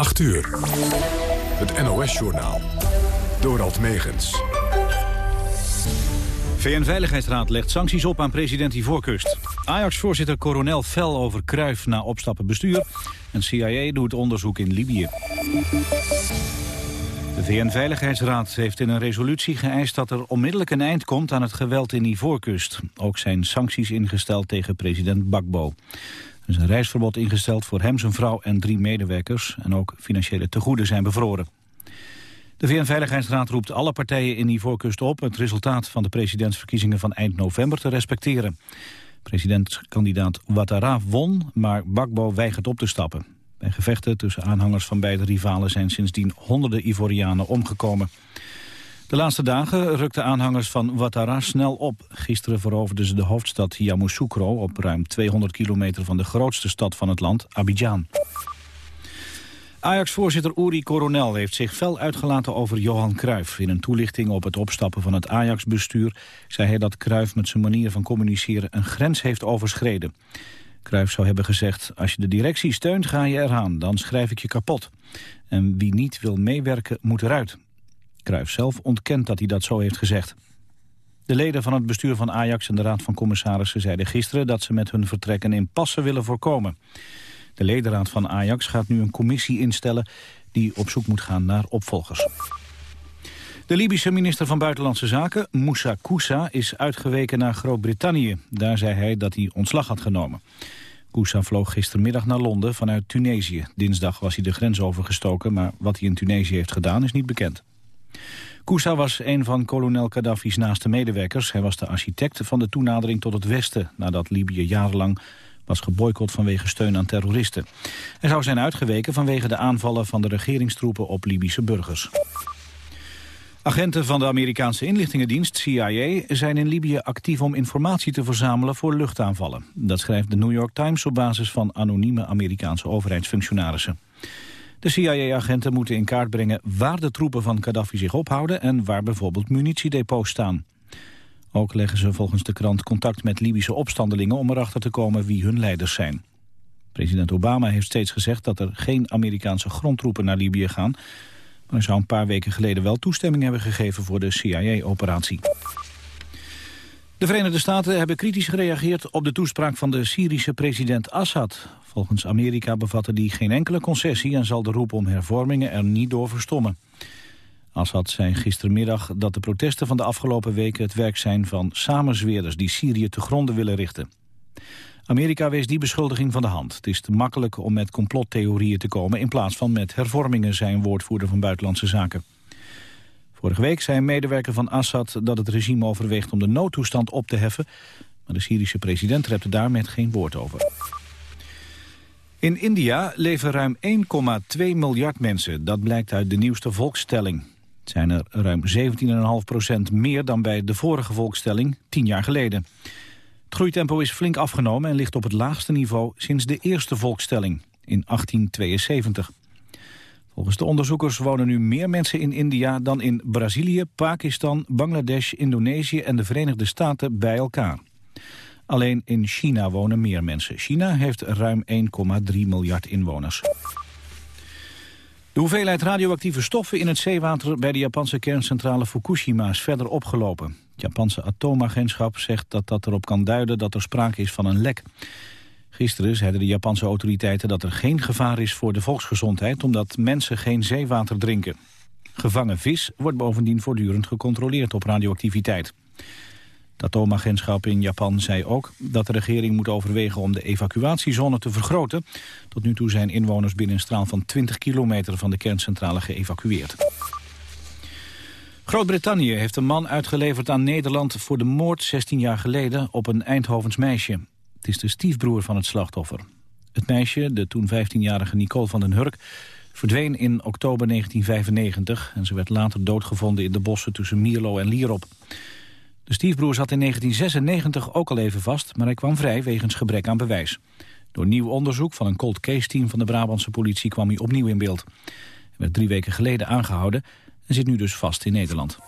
8 uur. Het NOS-journaal. Dorald Megens. VN-veiligheidsraad legt sancties op aan president Ivoorkust. Ajax-voorzitter Coronel fel over Kruif na opstappen bestuur. En CIA doet onderzoek in Libië. De VN-veiligheidsraad heeft in een resolutie geëist dat er onmiddellijk een eind komt aan het geweld in Ivoorkust. Ook zijn sancties ingesteld tegen president Bakbo. Er is een reisverbod ingesteld voor hem, zijn vrouw en drie medewerkers. En ook financiële tegoeden zijn bevroren. De VN-veiligheidsraad roept alle partijen in Ivoorkust op... het resultaat van de presidentsverkiezingen van eind november te respecteren. Presidentskandidaat Ouattara won, maar Bakbo weigert op te stappen. Bij gevechten tussen aanhangers van beide rivalen zijn sindsdien honderden Ivorianen omgekomen. De laatste dagen rukten aanhangers van Ouattara snel op. Gisteren veroverden ze de hoofdstad Yamoussoukro op ruim 200 kilometer van de grootste stad van het land, Abidjan. Ajax-voorzitter Uri Coronel heeft zich fel uitgelaten over Johan Cruijff. In een toelichting op het opstappen van het Ajax-bestuur... zei hij dat Cruijff met zijn manier van communiceren een grens heeft overschreden. Cruijff zou hebben gezegd, als je de directie steunt ga je eraan, dan schrijf ik je kapot. En wie niet wil meewerken moet eruit. Cruijff zelf ontkent dat hij dat zo heeft gezegd. De leden van het bestuur van Ajax en de Raad van Commissarissen zeiden gisteren dat ze met hun vertrek een impasse willen voorkomen. De ledenraad van Ajax gaat nu een commissie instellen die op zoek moet gaan naar opvolgers. De Libische minister van Buitenlandse Zaken, Moussa Koussa, is uitgeweken naar Groot-Brittannië. Daar zei hij dat hij ontslag had genomen. Koussa vloog gistermiddag naar Londen vanuit Tunesië. Dinsdag was hij de grens overgestoken, maar wat hij in Tunesië heeft gedaan is niet bekend. Koussa was een van kolonel Gaddafi's naaste medewerkers. Hij was de architect van de toenadering tot het Westen... nadat Libië jarenlang was geboycott vanwege steun aan terroristen. Hij zou zijn uitgeweken vanwege de aanvallen van de regeringstroepen op Libische burgers. Agenten van de Amerikaanse inlichtingendienst CIA zijn in Libië actief om informatie te verzamelen voor luchtaanvallen. Dat schrijft de New York Times op basis van anonieme Amerikaanse overheidsfunctionarissen. De CIA-agenten moeten in kaart brengen waar de troepen van Gaddafi zich ophouden en waar bijvoorbeeld munitiedepots staan. Ook leggen ze volgens de krant contact met Libische opstandelingen om erachter te komen wie hun leiders zijn. President Obama heeft steeds gezegd dat er geen Amerikaanse grondtroepen naar Libië gaan, maar hij zou een paar weken geleden wel toestemming hebben gegeven voor de CIA-operatie. De Verenigde Staten hebben kritisch gereageerd op de toespraak van de Syrische president Assad. Volgens Amerika bevatte die geen enkele concessie en zal de roep om hervormingen er niet door verstommen. Assad zei gistermiddag dat de protesten van de afgelopen weken het werk zijn van samenzweerders die Syrië te gronden willen richten. Amerika wees die beschuldiging van de hand. Het is te makkelijk om met complottheorieën te komen in plaats van met hervormingen, zijn woordvoerder van Buitenlandse Zaken. Vorige week zei een medewerker van Assad dat het regime overweegt om de noodtoestand op te heffen, maar de Syrische president repte daar met geen woord over. In India leven ruim 1,2 miljard mensen. Dat blijkt uit de nieuwste volkstelling. Het zijn er ruim 17,5 procent meer dan bij de vorige volkstelling, tien jaar geleden. Het groeitempo is flink afgenomen en ligt op het laagste niveau sinds de eerste volkstelling in 1872. Volgens de onderzoekers wonen nu meer mensen in India dan in Brazilië, Pakistan, Bangladesh, Indonesië en de Verenigde Staten bij elkaar. Alleen in China wonen meer mensen. China heeft ruim 1,3 miljard inwoners. De hoeveelheid radioactieve stoffen in het zeewater bij de Japanse kerncentrale Fukushima is verder opgelopen. Het Japanse atoomagentschap zegt dat dat erop kan duiden dat er sprake is van een lek. Gisteren zeiden de Japanse autoriteiten dat er geen gevaar is voor de volksgezondheid... omdat mensen geen zeewater drinken. Gevangen vis wordt bovendien voortdurend gecontroleerd op radioactiviteit. Het atoomagentschap in Japan zei ook dat de regering moet overwegen om de evacuatiezone te vergroten. Tot nu toe zijn inwoners binnen een straal van 20 kilometer van de kerncentrale geëvacueerd. Groot-Brittannië heeft een man uitgeleverd aan Nederland voor de moord 16 jaar geleden op een Eindhovens meisje. Het is de stiefbroer van het slachtoffer. Het meisje, de toen 15-jarige Nicole van den Hurk, verdween in oktober 1995 en ze werd later doodgevonden in de bossen tussen Mierlo en Lierop. De stiefbroer zat in 1996 ook al even vast, maar hij kwam vrij wegens gebrek aan bewijs. Door nieuw onderzoek van een cold case team van de Brabantse politie kwam hij opnieuw in beeld. Hij werd drie weken geleden aangehouden en zit nu dus vast in Nederland.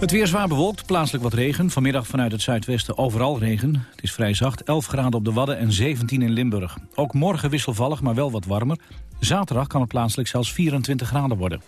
Het weer zwaar bewolkt, plaatselijk wat regen. Vanmiddag vanuit het zuidwesten overal regen. Het is vrij zacht, 11 graden op de Wadden en 17 in Limburg. Ook morgen wisselvallig, maar wel wat warmer. Zaterdag kan het plaatselijk zelfs 24 graden worden.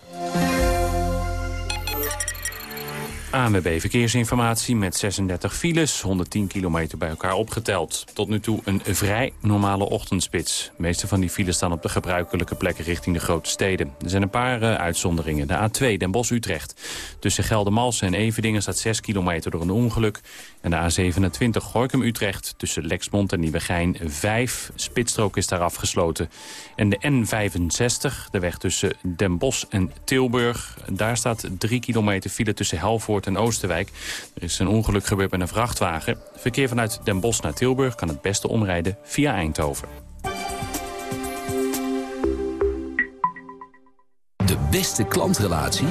ANWB Verkeersinformatie met 36 files, 110 kilometer bij elkaar opgeteld. Tot nu toe een vrij normale ochtendspits. De meeste van die files staan op de gebruikelijke plekken richting de grote steden. Er zijn een paar uh, uitzonderingen. De A2 Den Bosch-Utrecht. Tussen Geldermalsen en Evedingen staat 6 kilometer door een ongeluk. En de A27 Gorkum-Utrecht tussen Lexmond en Nieuwegein 5. Spitsstrook is daar afgesloten. En de N65, de weg tussen Den Bosch en Tilburg. Daar staat 3 kilometer file tussen Helvoort en Oosterwijk. Er is een ongeluk gebeurd met een vrachtwagen. Verkeer vanuit Den Bosch naar Tilburg kan het beste omrijden via Eindhoven. De beste klantrelatie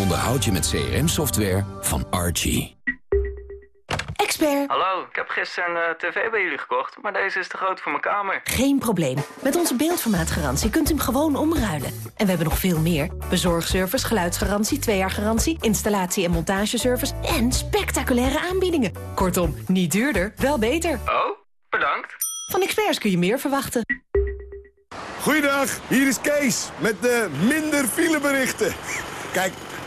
onderhoud je met CRM-software van Archie. Expert. Hallo, ik heb gisteren een uh, tv bij jullie gekocht, maar deze is te groot voor mijn kamer. Geen probleem. Met onze beeldformaatgarantie kunt u hem gewoon omruilen. En we hebben nog veel meer. Bezorgservice, geluidsgarantie, twee jaar garantie, installatie- en montageservice en spectaculaire aanbiedingen. Kortom, niet duurder, wel beter. Oh, bedankt. Van experts kun je meer verwachten. Goeiedag, hier is Kees met de minder fileberichten. Kijk,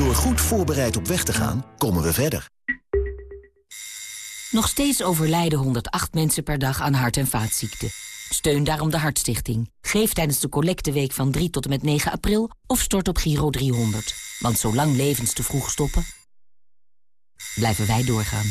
Door goed voorbereid op weg te gaan, komen we verder. Nog steeds overlijden 108 mensen per dag aan hart- en vaatziekten. Steun daarom de Hartstichting. Geef tijdens de collecteweek van 3 tot en met 9 april of stort op Giro 300. Want zolang levens te vroeg stoppen, blijven wij doorgaan.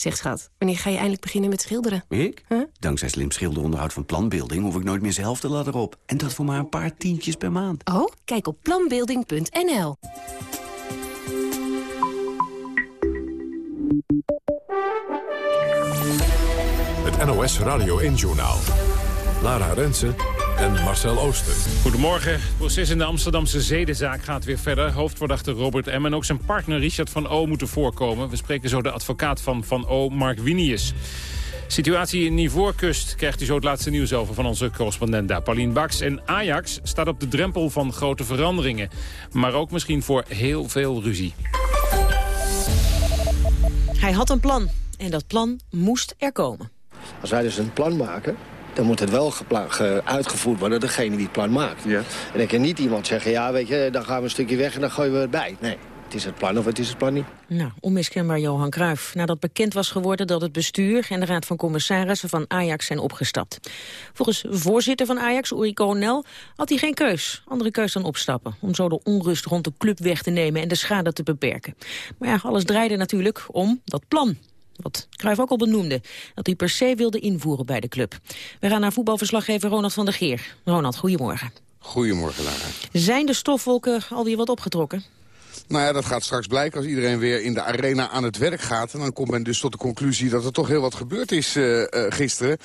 Zeg schat, wanneer ga je eindelijk beginnen met schilderen? Ik? Huh? Dankzij slim schilderonderhoud van Planbeelding... hoef ik nooit meer zelf de ladder op. En dat voor maar een paar tientjes per maand. Oh, kijk op planbeelding.nl. Het NOS Radio 1-journaal. Lara Rensen en Marcel Ooster. Goedemorgen. Het proces in de Amsterdamse zedenzaak gaat weer verder. Hoofdverdachte Robert M. en ook zijn partner Richard van O. moeten voorkomen. We spreken zo de advocaat van Van O, Mark Winius. Situatie in Ivoorkust krijgt u zo het laatste nieuws over van onze correspondent daar, Paulien Baks. En Ajax staat op de drempel van grote veranderingen. Maar ook misschien voor heel veel ruzie. Hij had een plan. En dat plan moest er komen. Als wij dus een plan maken, dan moet het wel uitgevoerd worden door degene die het plan maakt. Ja. En dan kan niet iemand zeggen, ja, weet je, dan gaan we een stukje weg en dan gooien we het bij. Nee, het is het plan of het is het plan niet. Nou, onmiskenbaar Johan Cruijff. Nadat bekend was geworden dat het bestuur en de raad van commissarissen van Ajax zijn opgestapt. Volgens voorzitter van Ajax, Uri Coronel, had hij geen keus. Andere keus dan opstappen. Om zo de onrust rond de club weg te nemen en de schade te beperken. Maar ja, alles draaide natuurlijk om dat plan wat Cruijff ook al benoemde, dat hij per se wilde invoeren bij de club. We gaan naar voetbalverslaggever Ronald van der Geer. Ronald, goedemorgen. Goedemorgen, Lara. Zijn de stofwolken alweer wat opgetrokken? Nou ja, dat gaat straks blijken als iedereen weer in de arena aan het werk gaat. En dan komt men dus tot de conclusie dat er toch heel wat gebeurd is uh, uh, gisteren.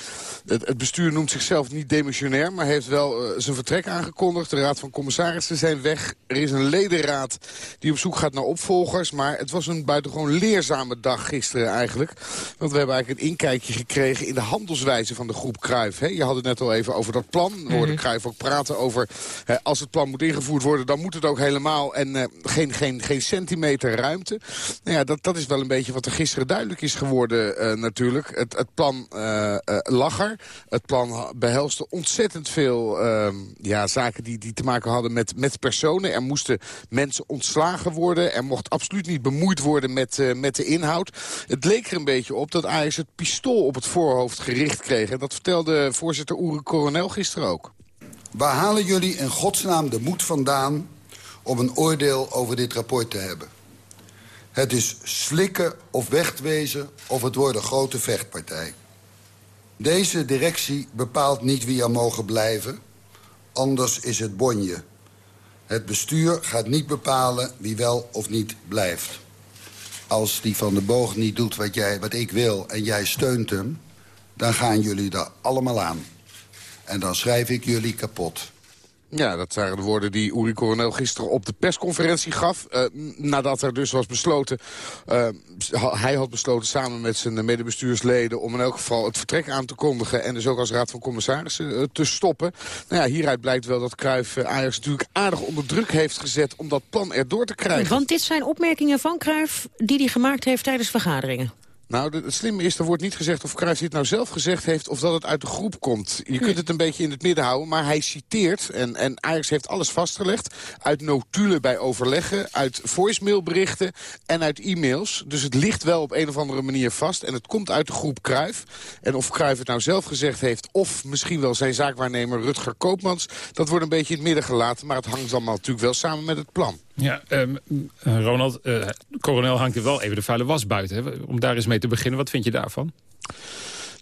Het, het, bestuur noemt zichzelf niet demissionair, maar heeft wel uh, zijn vertrek aangekondigd. De raad van commissarissen zijn weg. Er is een ledenraad die op zoek gaat naar opvolgers. Maar het was een buitengewoon leerzame dag gisteren eigenlijk. Want we hebben eigenlijk een inkijkje gekregen in de handelswijze van de groep Kruif. Je had het net al even over dat plan. We hoorden Kruif ook praten over als het plan moet ingevoerd worden, dan moet het ook helemaal. En geen geen, geen centimeter ruimte. Nou ja, dat, dat is wel een beetje wat er gisteren duidelijk is geworden natuurlijk. Het, het plan lag er. Het plan behelste ontzettend veel ehm, ja, zaken die, die te maken hadden met, met personen. Er moesten mensen ontslagen worden. Er mocht absoluut niet bemoeid worden met, met de inhoud. Het leek er een beetje op dat Ajax het pistool op het voorhoofd gericht kreeg. En dat vertelde voorzitter Oere Coronel gisteren ook. Waar halen jullie in godsnaam de moed vandaan om een oordeel over dit rapport te hebben? Het is slikken of wegwezen of het wordt een grote vechtpartij. Deze directie bepaalt niet wie er mogen blijven. Anders is het bonje. Het bestuur gaat niet bepalen wie wel of niet blijft. Als die van de boog niet doet wat, jij, wat ik wil en jij steunt hem... dan gaan jullie er allemaal aan. En dan schrijf ik jullie kapot. Ja, dat waren de woorden die Uri Coronel gisteren op de persconferentie gaf. Uh, nadat er dus was besloten... Uh, hij had besloten samen met zijn medebestuursleden... om in elk geval het vertrek aan te kondigen... en dus ook als raad van commissarissen uh, te stoppen. Nou ja, hieruit blijkt wel dat Cruijff Ajax natuurlijk aardig onder druk heeft gezet... om dat plan erdoor te krijgen. Want dit zijn opmerkingen van Cruijff die hij gemaakt heeft tijdens vergaderingen. Nou, het slimme is, er wordt niet gezegd of Cruijff dit nou zelf gezegd heeft... of dat het uit de groep komt. Je kunt het een beetje in het midden houden, maar hij citeert... en, en Ajax heeft alles vastgelegd uit notulen bij overleggen... uit voicemailberichten en uit e-mails. Dus het ligt wel op een of andere manier vast. En het komt uit de groep Cruijff. En of Cruijff het nou zelf gezegd heeft... of misschien wel zijn zaakwaarnemer Rutger Koopmans... dat wordt een beetje in het midden gelaten. Maar het hangt allemaal natuurlijk wel samen met het plan. Ja, um, Ronald, uh, hangt er wel even de vuile was buiten. Hè? Om daar eens mee te beginnen, wat vind je daarvan?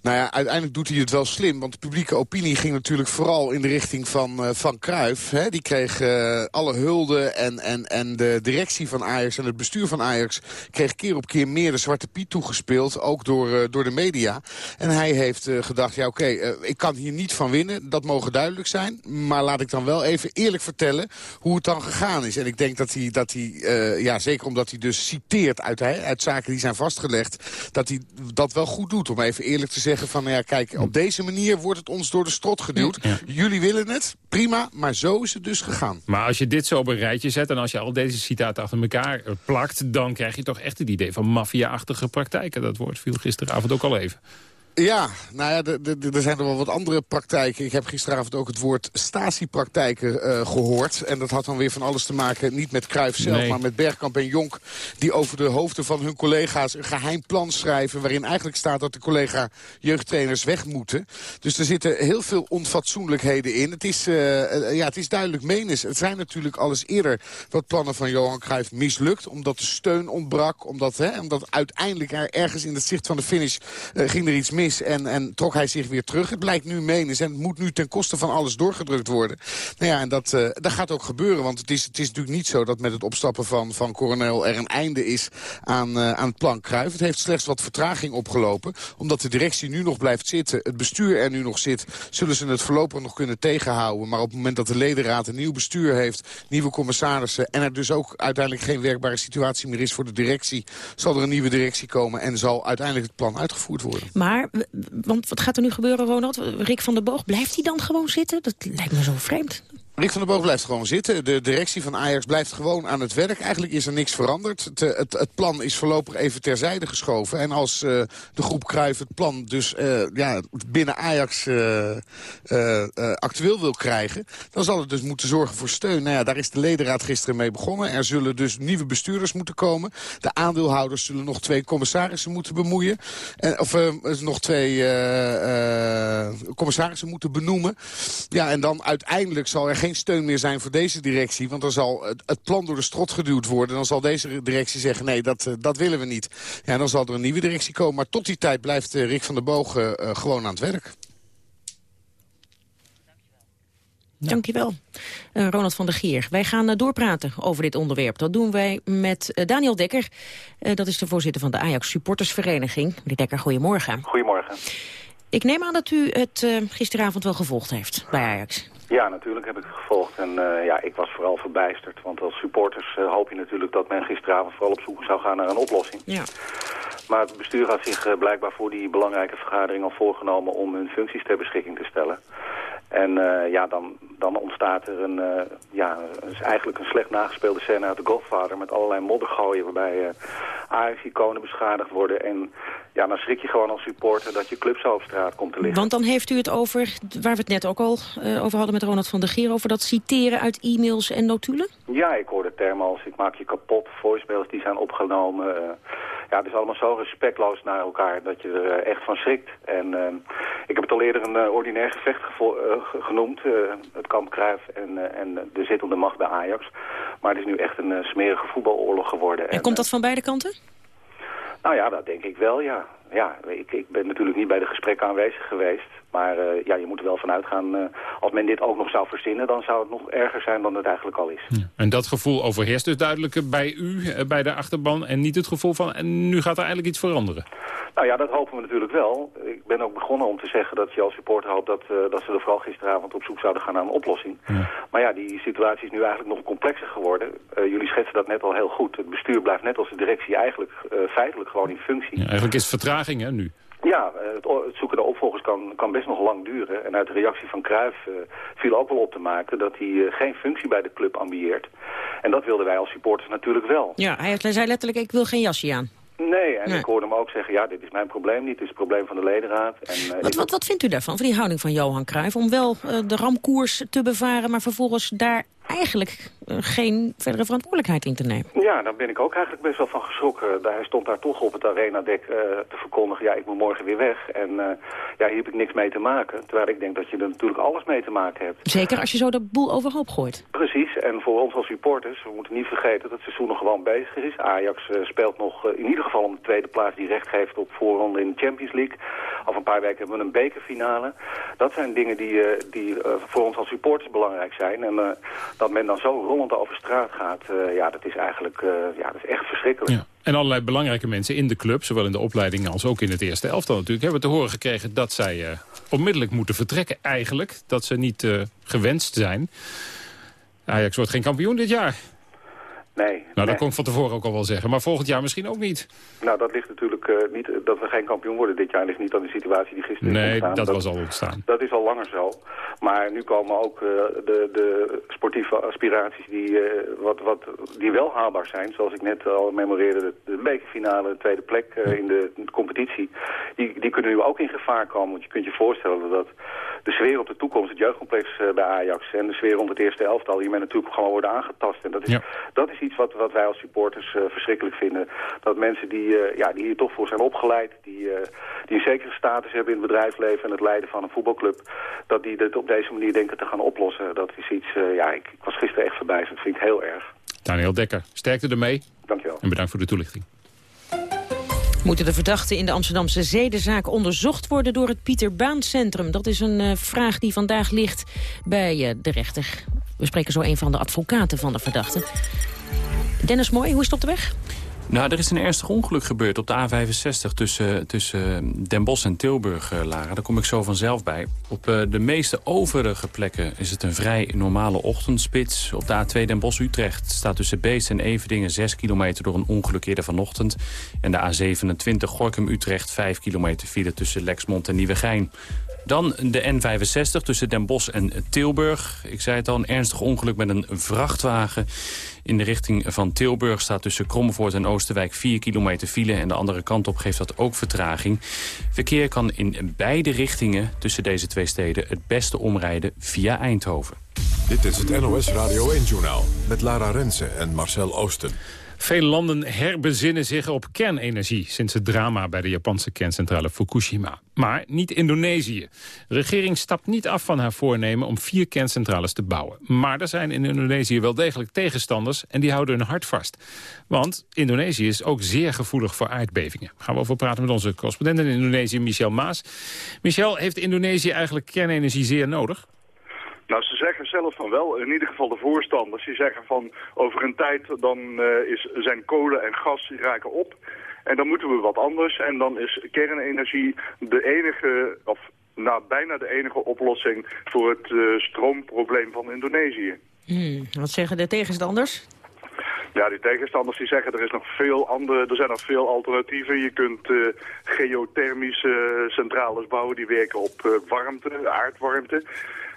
Nou ja, uiteindelijk doet hij het wel slim. Want de publieke opinie ging natuurlijk vooral in de richting van, uh, van Cruijff. Hè. Die kreeg uh, alle hulde en, en, en de directie van Ajax en het bestuur van Ajax... kreeg keer op keer meer de Zwarte Piet toegespeeld. Ook door, uh, door de media. En hij heeft gedacht, ja oké, ik kan hier niet van winnen. Dat mogen duidelijk zijn. Maar laat ik dan wel even eerlijk vertellen hoe het dan gegaan is. En ik denk dat hij, dat hij ja, zeker omdat hij dus citeert uit, uit zaken die zijn vastgelegd... dat hij dat wel goed doet om even eerlijk te zeggen zeggen van, ja, kijk, op deze manier wordt het ons door de strot geduwd. Jullie willen het, prima, maar zo is het dus gegaan. Maar als je dit zo op een rijtje zet en als je al deze citaten achter elkaar plakt... dan krijg je toch echt het idee van maffia-achtige praktijken. Dat woord viel gisteravond ook al even. Ja, nou ja, er zijn er wel wat andere praktijken. Ik heb gisteravond ook het woord statiepraktijken uh, gehoord. En dat had dan weer van alles te maken, niet met Cruijff zelf... Nee. maar met Bergkamp en Jonk, die over de hoofden van hun collega's... een geheim plan schrijven waarin eigenlijk staat dat de collega jeugdtrainers weg moeten. Dus er zitten heel veel onfatsoenlijkheden in. Het is, uh, ja, het is duidelijk menens. Het zijn natuurlijk alles eerder wat plannen van Johan Cruijff mislukt... omdat de steun ontbrak, omdat, hè, omdat uiteindelijk er ergens in het zicht van de finish... Uh, ging er iets mis en, en trok hij zich weer terug. Het blijkt nu menens en het moet nu ten koste van alles doorgedrukt worden. Nou ja, en dat, uh, dat gaat ook gebeuren, want het is, het is natuurlijk niet zo dat met het opstappen van, van Coronel er een einde is aan, uh, aan het plan Kruif. Het heeft slechts wat vertraging opgelopen, omdat de directie nu nog blijft zitten, het bestuur er nu nog zit, zullen ze het voorlopig nog kunnen tegenhouden. Maar op het moment dat de ledenraad een nieuw bestuur heeft, nieuwe commissarissen en er dus ook uiteindelijk geen werkbare situatie meer is voor de directie, zal er een nieuwe directie komen en zal uiteindelijk het plan uitgevoerd worden. Maar want wat gaat er nu gebeuren, Ronald? Rick van der Boog, blijft hij dan gewoon zitten? Dat lijkt me zo vreemd. Rick van der Boog blijft gewoon zitten. De directie van Ajax blijft gewoon aan het werk. Eigenlijk is er niks veranderd. Het, het, het plan is voorlopig even terzijde geschoven. En als uh, de groep Cruijff het plan dus uh, ja, binnen Ajax actueel wil krijgen... dan zal het dus moeten zorgen voor steun. Nou ja, daar is de ledenraad gisteren mee begonnen. Er zullen dus nieuwe bestuurders moeten komen. De aandeelhouders zullen nog twee commissarissen moeten bemoeien. En, of nog twee commissarissen moeten benoemen. Ja, en dan uiteindelijk zal er geen steun meer zijn voor deze directie. Want dan zal het, het, plan door de strot geduwd worden. Dan zal deze directie zeggen, nee, dat, uh, dat willen we niet. Ja, dan zal er een nieuwe directie komen. Maar tot die tijd blijft uh, Rick van der Bogen uh, gewoon aan het werk. Dankjewel, uh, Ronald van der Gier. Wij gaan uh, doorpraten over dit onderwerp. Dat doen wij met uh, Daniel Dekker. dat is de voorzitter van de Ajax Supportersvereniging. Meneer Dekker, goedemorgen. Goedemorgen. Ik neem aan dat u het gisteravond wel gevolgd heeft bij Ajax. Ja, natuurlijk heb ik het gevolgd. En uh, ja, ik was vooral verbijsterd. Want als supporters uh, hoop je natuurlijk dat men gisteravond vooral op zoek zou gaan naar een oplossing. Ja. Maar het bestuur had zich uh, blijkbaar voor die belangrijke vergadering al voorgenomen om hun functies ter beschikking te stellen. En eh, ja, dan, dan ontstaat er een, uh, ja, is eigenlijk een slecht nagespeelde scène uit The Godfather... met allerlei moddergooien waarbij uh, Ajax-iconen beschadigd worden. En ja, dan schrik je gewoon als supporter dat je club zo op straat komt te liggen. Want dan heeft u het over, waar we het net ook al over hadden met Ronald van der Geer... over dat citeren uit e-mails en notulen? Ja, ik hoorde termen als ik maak je kapot, voicemails die zijn opgenomen... ja, het is allemaal zo respectloos naar elkaar dat je er echt van schrikt. En ik heb het al eerder een ordinair gevecht genoemd, het kamp Cruijff en, en de zittende macht bij Ajax. Maar het is nu echt een smerige voetbaloorlog geworden. En, en komt dat van beide kanten? Nou ja, dat denk ik wel, ja. Ja, ik, ik ben natuurlijk niet bij de gesprekken aanwezig geweest. Maar uh, ja, je moet er wel vanuit gaan, uh, als men dit ook nog zou verzinnen... dan zou het nog erger zijn dan het eigenlijk al is. Ja. En dat gevoel overheerst dus duidelijk bij u, uh, bij de achterban... en niet het gevoel van, en nu gaat er eigenlijk iets veranderen? Nou ja, dat hopen we natuurlijk wel. Ik ben ook begonnen om te zeggen dat je als supporter hoopt... dat, dat ze er vooral gisteravond op zoek zouden gaan naar een oplossing. Ja. Maar ja, die situatie is nu eigenlijk nog complexer geworden. jullie schetsen dat net al heel goed. Het bestuur blijft net als de directie eigenlijk feitelijk gewoon in functie. Ja, eigenlijk is het vertraging, hè, nu? Ja, het, het, zoeken naar opvolgers kan, kan best nog lang duren. En uit de reactie van Cruijff uh, viel ook wel op te maken dat hij uh, geen functie bij de club ambieert. En dat wilden wij als supporters natuurlijk wel. Ja, hij zei letterlijk, ik wil geen jasje aan. Nee, en nee. ik hoorde hem ook zeggen, ja, dit is mijn probleem niet, het is het probleem van de ledenraad. En, uh, wat, wat, wat vindt u daarvan, van die houding van Johan Cruijff, om wel de ramkoers te bevaren, maar vervolgens daar eigenlijk uh, geen verdere verantwoordelijkheid in te nemen. Ja, daar ben ik ook eigenlijk best wel van geschrokken. Hij stond daar toch op het arenadek uh, te verkondigen... ja, ik moet morgen weer weg. En uh, ja, hier heb ik niks mee te maken. Terwijl ik denk dat je er natuurlijk alles mee te maken hebt. Zeker als je zo de boel overhoop gooit. Precies. En voor ons als supporters, we moeten niet vergeten... dat het seizoen nog gewoon bezig is. Ajax speelt nog in ieder geval om de tweede plaats... die recht geeft op voorronde in de Champions League. Over een paar weken hebben we een bekerfinale. Dat zijn dingen die, die voor ons als supporters belangrijk zijn. En dat men dan zo rollend over straat gaat, uh, ja, dat is eigenlijk uh, ja, dat is echt verschrikkelijk. Ja. En allerlei belangrijke mensen in de club, zowel in de opleiding als ook in het eerste elftal natuurlijk, hebben te horen gekregen dat zij uh, onmiddellijk moeten vertrekken eigenlijk. Dat ze niet gewenst zijn. Ajax wordt geen kampioen dit jaar. Nee. Nou, dat nee. kon ik van tevoren ook al wel zeggen. Maar volgend jaar misschien ook niet. Nou, dat ligt natuurlijk uh, niet... Dat we geen kampioen worden dit jaar ligt niet aan de situatie die gisteren nee, is ontstaan. dat, dat was al ontstaan. Dat is al langer zo. Maar nu komen ook uh, de, de sportieve aspiraties die, uh, wat, wat, die wel haalbaar zijn. Zoals ik net al memoreerde, de, de bekerfinale, de tweede plek in de, in, de, competitie. Die, die kunnen nu ook in gevaar komen. Want je kunt je voorstellen dat de sfeer op de toekomst, het jeugdcomplex bij Ajax... en de sfeer rond het eerste elftal hiermee natuurlijk gewoon worden aangetast. En dat is, ja. dat is iets wat, wat wij als supporters uh, verschrikkelijk vinden. Dat mensen die, uh, ja, die hier toch voor zijn opgeleid, die, uh, die een zekere status hebben in het bedrijfsleven en het leiden van een voetbalclub, dat die dit op deze manier denken te gaan oplossen. Dat is iets, ja, ik, ik, was gisteren echt verbijsterd. Dat vind ik heel erg. Daniel Dekker, sterkte ermee. Dankjewel. En bedankt voor de toelichting. Moeten de verdachten in de Amsterdamse zedenzaak onderzocht worden door het Pieter Baan Centrum? Dat is een uh, vraag die vandaag ligt bij uh, de rechter. We spreken zo een van de advocaten van de verdachte. Dennis Mooi, hoe is het op de weg? Nou, er is een ernstig ongeluk gebeurd op de A65 tussen, tussen Den Bosch en Tilburg, uh, Lara. Daar kom ik zo vanzelf bij. Op uh, de meeste overige plekken is het een vrij normale ochtendspits. Op de A2 Den Bosch-Utrecht staat tussen Beest en Evedingen 6 kilometer door een ongeluk eerder vanochtend. En de A27 Gorkum-Utrecht 5 kilometer file tussen Lexmond en Nieuwegein. Dan de N65 tussen Den Bosch en Tilburg. Ik zei het al, een ernstig ongeluk met een vrachtwagen. In de richting van Tilburg staat tussen Kromvoort en Oosterwijk 4 kilometer file. En de andere kant op geeft dat ook vertraging. Verkeer kan in beide richtingen tussen deze twee steden het beste omrijden via Eindhoven. Dit is het NOS Radio 1-journaal met Lara Rensen en Marcel Oosten. Veel landen herbezinnen zich op kernenergie... sinds het drama bij de Japanse kerncentrale Fukushima. Maar niet Indonesië. De regering stapt niet af van haar voornemen om vier kerncentrales te bouwen. Maar er zijn in Indonesië wel degelijk tegenstanders... en die houden hun hart vast. Want Indonesië is ook zeer gevoelig voor aardbevingen. Gaan we over praten met onze correspondent in Indonesië, Michel Maas. Michel, heeft Indonesië eigenlijk kernenergie zeer nodig? Nou, ze zeggen zelf van wel, in ieder geval de voorstanders. Die zeggen van over een tijd dan uh, is, zijn kolen en gas die raken op. En dan moeten we wat anders. En dan is kernenergie de enige, of nou, bijna de enige oplossing voor het uh, stroomprobleem van Indonesië. Hmm, wat zeggen de tegenstanders? Ja, die tegenstanders die zeggen er is nog veel andere, er zijn nog veel alternatieven. Je kunt uh, geothermische centrales bouwen die werken op uh, warmte, aardwarmte.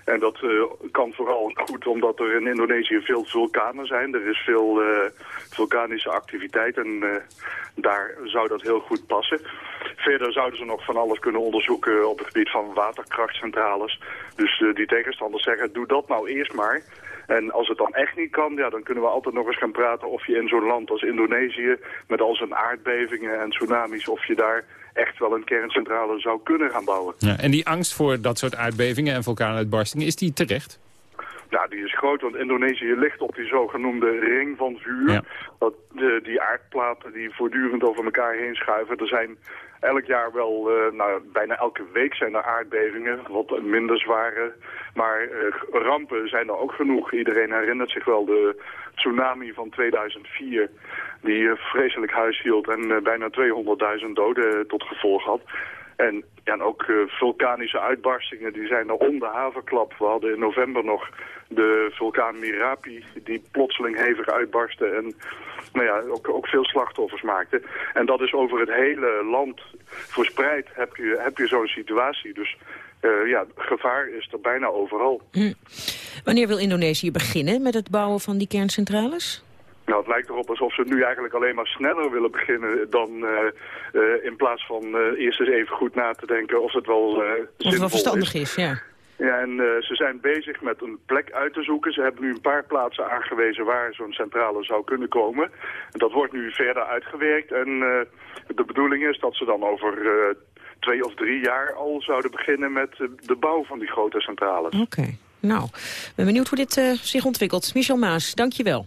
En dat uh, kan vooral goed omdat er in Indonesië veel vulkanen zijn. Er is veel uh, vulkanische activiteit en uh, daar zou dat heel goed passen. Verder zouden ze nog van alles kunnen onderzoeken op het gebied van waterkrachtcentrales. Dus die tegenstanders zeggen, doe dat nou eerst maar. En als het dan echt niet kan, ja, dan kunnen we altijd nog eens gaan praten of je in zo'n land als Indonesië, met al zijn aardbevingen en tsunamis, of je daar echt wel een kerncentrale zou kunnen gaan bouwen. Ja, en die angst voor dat soort aardbevingen en vulkaanuitbarstingen, is die terecht? Ja, die is groot, want Indonesië ligt op die zogenoemde ring van vuur. Dat, de, die aardplaten die voortdurend over elkaar heen schuiven. Er zijn elk jaar wel, uh, nou, bijna elke week zijn er aardbevingen, wat minder zware. Maar uh, rampen zijn er ook genoeg. Iedereen herinnert zich wel de tsunami van 2004, die uh, vreselijk huis hield en bijna 200.000 doden tot gevolg had. En, ja, ook vulkanische uitbarstingen, die zijn er om de havenklap. We hadden in november nog de vulkaan Mirapi, die plotseling hevig uitbarstte en nou ja, ook, ook veel slachtoffers maakte. En dat is over het hele land verspreid heb je, heb je zo'n situatie. Dus uh, ja, gevaar is er bijna overal. Hm. Wanneer wil Indonesië beginnen met het bouwen van die kerncentrales? Nou, het lijkt erop alsof ze nu eigenlijk alleen maar sneller willen beginnen dan uh, uh, in plaats van eerst eens even goed na te denken of het wel uh, Of het wel verstandig is, is ja. Ja, en uh, ze zijn bezig met een plek uit te zoeken. Ze hebben nu een paar plaatsen aangewezen waar zo'n centrale zou kunnen komen. En dat wordt nu verder uitgewerkt. En uh, de bedoeling is dat ze dan over uh, twee of drie jaar al zouden beginnen met de bouw van die grote centrales. Oké, nou, ben benieuwd hoe dit zich ontwikkelt. Michel Maas, dank je wel.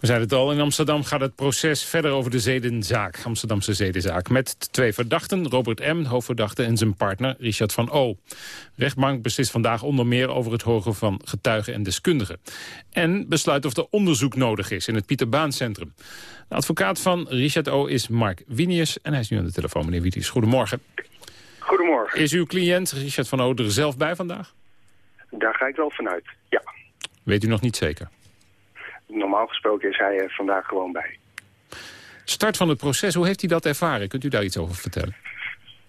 We zeiden het al, in Amsterdam gaat het proces verder over de zedenzaak. Amsterdamse zedenzaak. Met twee verdachten, Robert M., hoofdverdachte... en zijn partner, Richard van O. De rechtbank beslist vandaag onder meer over het horen van getuigen en deskundigen. En besluit of er onderzoek nodig is in het Pieter Baan Centrum. De advocaat van Richard O. is Mark Winius. En hij is nu aan de telefoon, meneer Winius. Goedemorgen. Goedemorgen. Is uw cliënt, Richard van O., er zelf bij vandaag? Daar ga ik wel vanuit, ja. Weet u nog niet zeker? Normaal gesproken is hij er vandaag gewoon bij. Start van het proces, hoe heeft hij dat ervaren? Kunt u daar iets over vertellen?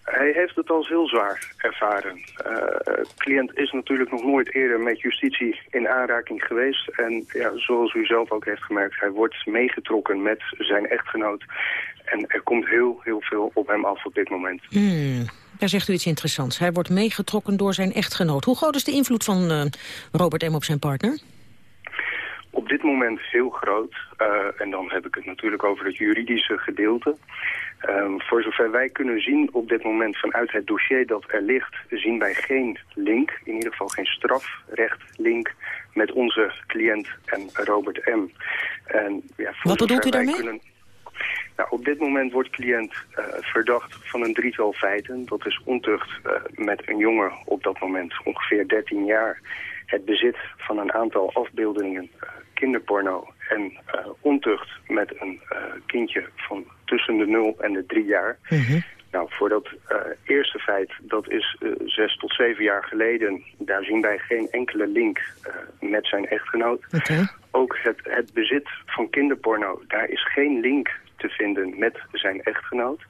Hij heeft het als heel zwaar ervaren. Uh, cliënt is natuurlijk nog nooit eerder met justitie in aanraking geweest. En ja, zoals u zelf ook heeft gemerkt, hij wordt meegetrokken met zijn echtgenoot. En er komt heel, heel veel op hem af op dit moment. Hmm, daar zegt u iets interessants. Hij wordt meegetrokken door zijn echtgenoot. Hoe groot is de invloed van uh, Robert M. op zijn partner? Op dit moment heel groot. Uh, en dan heb ik het natuurlijk over het juridische gedeelte. Um, voor zover wij kunnen zien op dit moment vanuit het dossier dat er ligt... zien wij geen link, in ieder geval geen strafrechtlink... met onze cliënt en Robert M. En, ja, Wat bedoelt u daarmee? Kunnen... Nou, op dit moment wordt cliënt uh, verdacht van een drietal feiten. Dat is ontucht uh, met een jongen op dat moment ongeveer 13 jaar het bezit van een aantal afbeeldingen uh, kinderporno en uh, ontucht met een uh, kindje van tussen de 0 en de 3 jaar. Mm -hmm. Nou, voor dat eerste feit, dat is zes tot zeven jaar geleden, daar zien wij geen enkele link met zijn echtgenoot. Okay. Ook het, het bezit van kinderporno, daar is geen link te vinden met zijn echtgenoot.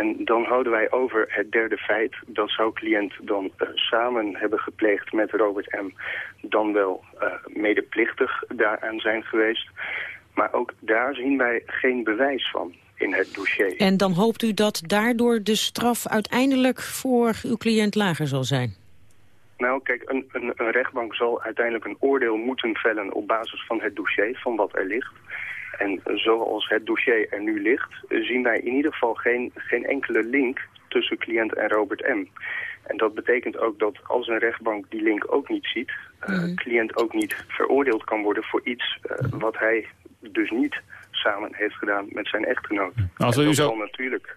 En dan houden wij over het derde feit. Dat zou cliënt dan uh, samen hebben gepleegd met Robert M. Dan wel uh, medeplichtig daaraan zijn geweest. Maar ook daar zien wij geen bewijs van in het dossier. En dan hoopt u dat daardoor de straf uiteindelijk voor uw cliënt lager zal zijn? Nou, kijk, een, een, een rechtbank zal uiteindelijk een oordeel moeten vellen op basis van het dossier, van wat er ligt. En zoals het dossier er nu ligt, zien wij in ieder geval geen, geen enkele link tussen cliënt en Robert M. En dat betekent ook dat als een rechtbank die link ook niet ziet, uh, cliënt ook niet veroordeeld kan worden voor iets uh, wat hij dus niet samen heeft gedaan met zijn echtgenoot. Als we dat u zo... zal natuurlijk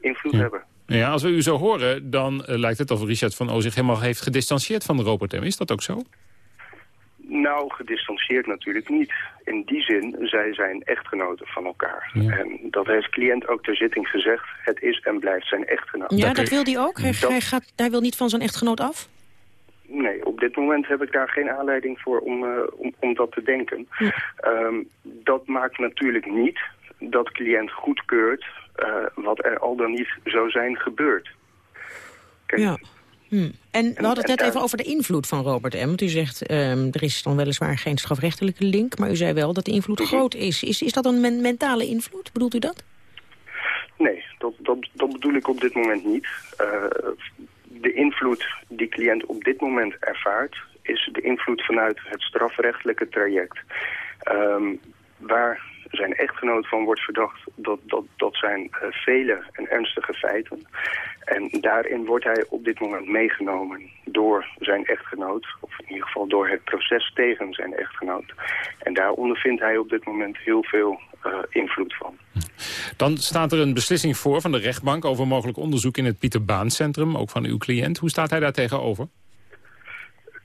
invloed ja. hebben. Ja, als we u zo horen, dan uh, lijkt het of Richard van O zich helemaal heeft gedistanceerd van Robert M. Is dat ook zo? Nou, gedistanceerd natuurlijk niet. In die zin, zij zijn echtgenoten van elkaar. Ja. En dat heeft cliënt ook ter zitting gezegd. Het is en blijft zijn echtgenoot. Ja, dat, dat wil hij ook? Hij, dat... hij, gaat, hij wil niet van zijn echtgenoot af? Nee, op dit moment heb ik daar geen aanleiding voor om, uh, om, om dat te denken. Ja. Um, dat maakt natuurlijk niet dat cliënt goedkeurt uh, wat er al dan niet zou zijn gebeurd. Kijk, ja. Hmm. En we hadden het net even over de invloed van Robert M. Want u zegt, um, er is dan weliswaar geen strafrechtelijke link... maar u zei wel dat de invloed groot is. is. Is dat een men mentale invloed? Bedoelt u dat? Nee, dat, dat, dat bedoel ik op dit moment niet. Eh, de invloed die cliënt op dit moment ervaart... is de invloed vanuit het strafrechtelijke traject. Ehm, waar zijn echtgenoot van wordt verdacht, dat, dat, dat zijn eh, vele en ernstige feiten. En daarin wordt hij op dit moment meegenomen door zijn echtgenoot... of in ieder geval door het proces tegen zijn echtgenoot. En daar ondervindt hij op dit moment heel veel eh, invloed van. Dan staat er een beslissing voor van de rechtbank... over mogelijk onderzoek in het Pieter Baan Centrum, ook van uw cliënt. Hoe staat hij daar tegenover?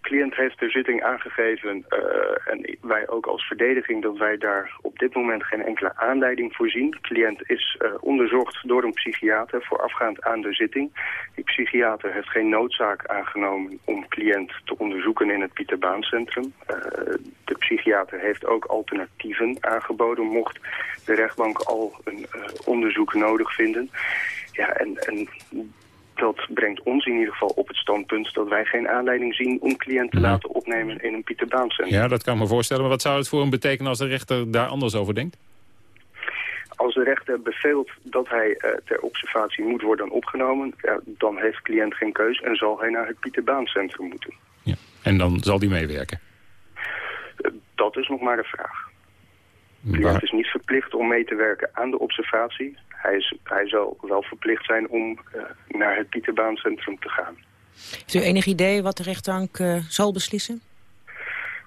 Cliënt heeft de zitting aangegeven, eh, en wij ook als verdediging, dat wij daar op dit moment geen enkele aanleiding voor zien. De cliënt is eh, onderzocht door een psychiater voorafgaand aan de zitting. Die psychiater heeft geen noodzaak aangenomen om cliënt te onderzoeken in het Pieter Baan Centrum. Eh, de psychiater heeft ook alternatieven aangeboden, mocht de rechtbank al een onderzoek nodig vinden. Ja, en, en dat brengt ons in ieder geval op het standpunt dat wij geen aanleiding zien om cliënt te laten opnemen in een Pieter. Ja, dat kan ik me voorstellen. Maar wat zou het voor hem betekenen als de rechter daar anders over denkt? Als de rechter beveelt dat hij eh, ter observatie moet worden opgenomen, ja, dan heeft cliënt geen keus en zal hij naar het Pieter Baan Centrum moeten. En dan zal die meewerken. Eh, dat is nog maar de vraag. De cliënt is niet verplicht om mee te werken aan de observatie. Hij, is, hij zal wel verplicht zijn om eh, naar het Pieter Baan Centrum te gaan. Heeft u enig idee wat de rechtbank eh, zal beslissen?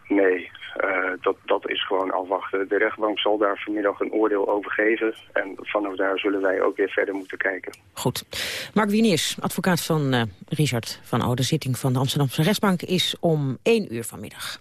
Nee, eh, dat, dat is gewoon afwachten. De rechtbank zal daar vanmiddag een oordeel over geven. En vanaf daar zullen wij ook weer verder moeten kijken. Goed. Mark Wieniers, advocaat van Richard van Oude zitting van de Amsterdamse rechtbank... is om 1 uur vanmiddag.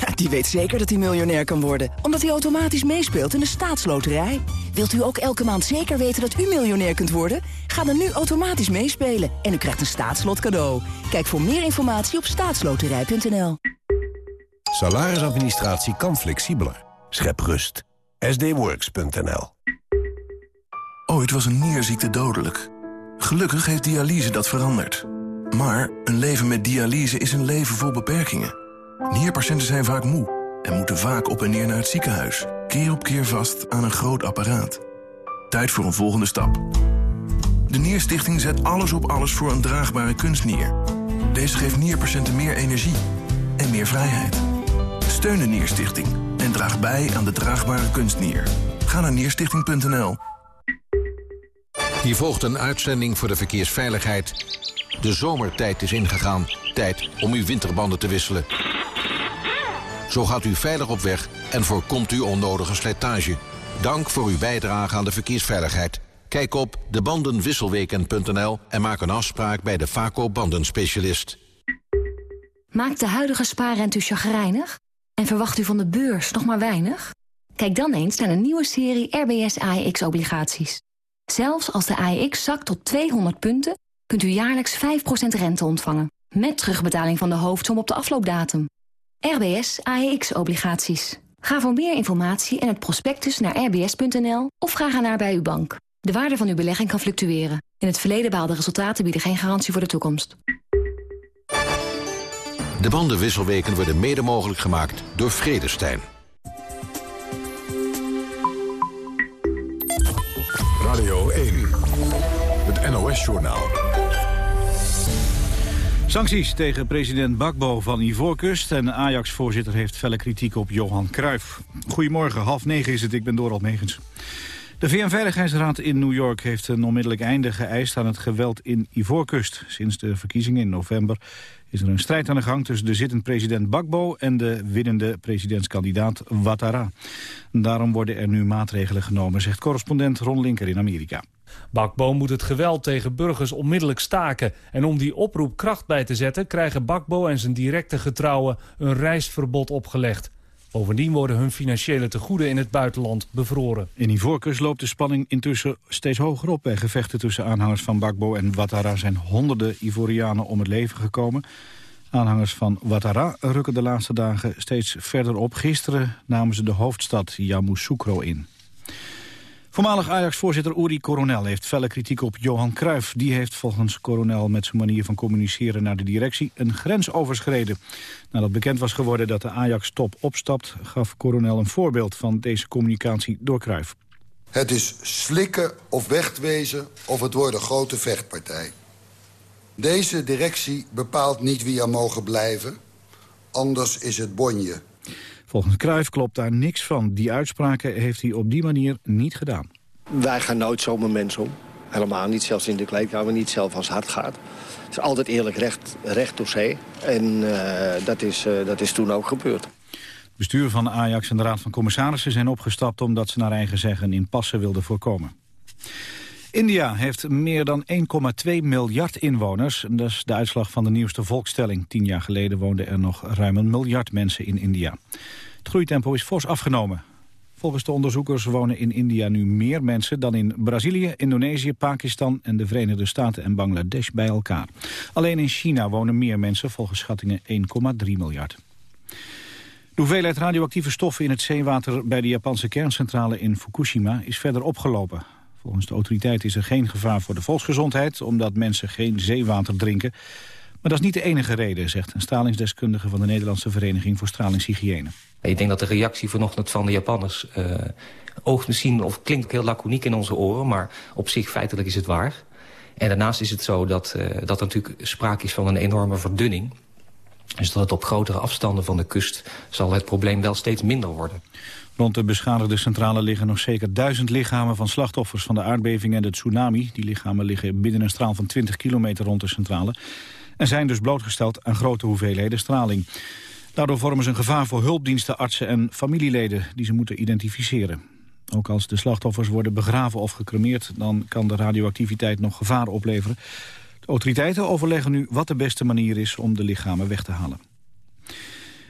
Ja, die weet zeker dat hij miljonair kan worden. Omdat hij automatisch meespeelt in de staatsloterij. Wilt u ook elke maand zeker weten dat u miljonair kunt worden? Ga dan nu automatisch meespelen en u krijgt een staatslot cadeau. Kijk voor meer informatie op staatsloterij.nl. Salarisadministratie kan flexibeler. Schep rust. sdworks.nl Ooit was een nierziekte dodelijk. Gelukkig heeft dialyse dat veranderd. Maar een leven met dialyse is een leven vol beperkingen. Nierpatiënten zijn vaak moe en moeten vaak op en neer naar het ziekenhuis. Keer op keer vast aan een groot apparaat. Tijd voor een volgende stap. De Nierstichting zet alles op alles voor een draagbare kunstnier. Deze geeft nierpatiënten meer energie en meer vrijheid. Steun de Nierstichting en draag bij aan de draagbare kunstnier. Ga naar nierstichting.nl. Hier volgt een uitzending voor de verkeersveiligheid. De zomertijd is ingegaan. Tijd om uw winterbanden te wisselen. Zo gaat u veilig op weg en voorkomt u onnodige slijtage. Dank voor uw bijdrage aan de verkeersveiligheid. Kijk op debandenwisselweken.nl en maak een afspraak bij de Vaco bandenspecialist. Maakt de huidige spaarrente u chagrijnig? En verwacht u van de beurs nog maar weinig? Kijk dan eens naar een nieuwe serie RBS AEX-obligaties. Zelfs als de AEX zakt tot 200 punten... kunt u jaarlijks 5% rente ontvangen. Met terugbetaling van de hoofdsom op de afloopdatum. RBS AEX-obligaties. Ga voor meer informatie en het prospectus naar rbs.nl... of vraag ernaar bij uw bank. De waarde van uw belegging kan fluctueren. In het verleden behaalde resultaten bieden geen garantie voor de toekomst. De bandenwisselweken worden mede mogelijk gemaakt door Vredestein. Radio 1, het NOS-journaal. Sancties tegen president Bakbo van Ivoorkust en Ajax-voorzitter heeft felle kritiek op Johan Cruijff. Goedemorgen, half negen is het, ik ben Dorald Megens. De VN-veiligheidsraad in New York heeft een onmiddellijk einde geëist aan het geweld in Ivoorkust. Sinds de verkiezingen in november is er een strijd aan de gang tussen de zittend president Bakbo en de winnende presidentskandidaat Ouattara. Daarom worden er nu maatregelen genomen, zegt correspondent Ron Linker in Amerika. Bakbo moet het geweld tegen burgers onmiddellijk staken. En om die oproep kracht bij te zetten... krijgen Bakbo en zijn directe getrouwen een reisverbod opgelegd. Bovendien worden hun financiële tegoeden in het buitenland bevroren. In Ivoorkust loopt de spanning intussen steeds hoger op. Bij gevechten tussen aanhangers van Bakbo en Ouattara zijn honderden Ivorianen om het leven gekomen. Aanhangers van Ouattara rukken de laatste dagen steeds verder op. Gisteren namen ze de hoofdstad Yamoussoukro in. Voormalig Ajax-voorzitter Uri Coronel heeft felle kritiek op Johan Cruijff. Die heeft volgens Coronel met zijn manier van communiceren naar de directie een grens overschreden. Nadat bekend was geworden dat de Ajax-top opstapt... gaf Coronel een voorbeeld van deze communicatie door Cruijff. Het is slikken of wegwezen of het wordt een grote vechtpartij. Deze directie bepaalt niet wie er mogen blijven. Anders is het bonje. Volgens Cruijff klopt daar niks van. Die uitspraken heeft hij op die manier niet gedaan. Wij gaan nooit zomaar mensen om. Helemaal niet, zelfs in de kleedkamer niet, zelf als het hard gaat. Het is altijd eerlijk recht, recht door zee. En uh, dat, is, uh, dat is toen ook gebeurd. Het bestuur van Ajax en de Raad van Commissarissen zijn opgestapt... omdat ze naar eigen zeggen in passen wilden voorkomen. India heeft meer dan 1,2 miljard inwoners. Dat is de uitslag van de nieuwste volkstelling. Tien jaar geleden woonden er nog ruim een miljard mensen in India. Het groeitempo is fors afgenomen. Volgens de onderzoekers wonen in India nu meer mensen dan in Brazilië, Indonesië, Pakistan en de Verenigde Staten en Bangladesh bij elkaar. Alleen in China wonen meer mensen, volgens schattingen 1,3 miljard. De hoeveelheid radioactieve stoffen in het zeewater bij de Japanse kerncentrale in Fukushima is verder opgelopen. Volgens de autoriteit is er geen gevaar voor de volksgezondheid... omdat mensen geen zeewater drinken. Maar dat is niet de enige reden, zegt een stralingsdeskundige... van de Nederlandse Vereniging voor Stralingshygiëne. Ik denk dat de reactie vanochtend van de Japanners... Uh, oogt misschien, of klinkt heel laconiek in onze oren... maar op zich feitelijk is het waar. En daarnaast is het zo dat, uh, dat er natuurlijk sprake is van een enorme verdunning... Dus dat het op grotere afstanden van de kust zal het probleem wel steeds minder worden. Rond de beschadigde centrale liggen nog zeker duizend lichamen van slachtoffers van de aardbeving en de tsunami. Die lichamen liggen binnen een straal van 20 kilometer rond de centrale. En zijn dus blootgesteld aan grote hoeveelheden straling. Daardoor vormen ze een gevaar voor hulpdiensten, artsen en familieleden die ze moeten identificeren. Ook als de slachtoffers worden begraven of gecremeerd, dan kan de radioactiviteit nog gevaar opleveren. De autoriteiten overleggen nu wat de beste manier is om de lichamen weg te halen.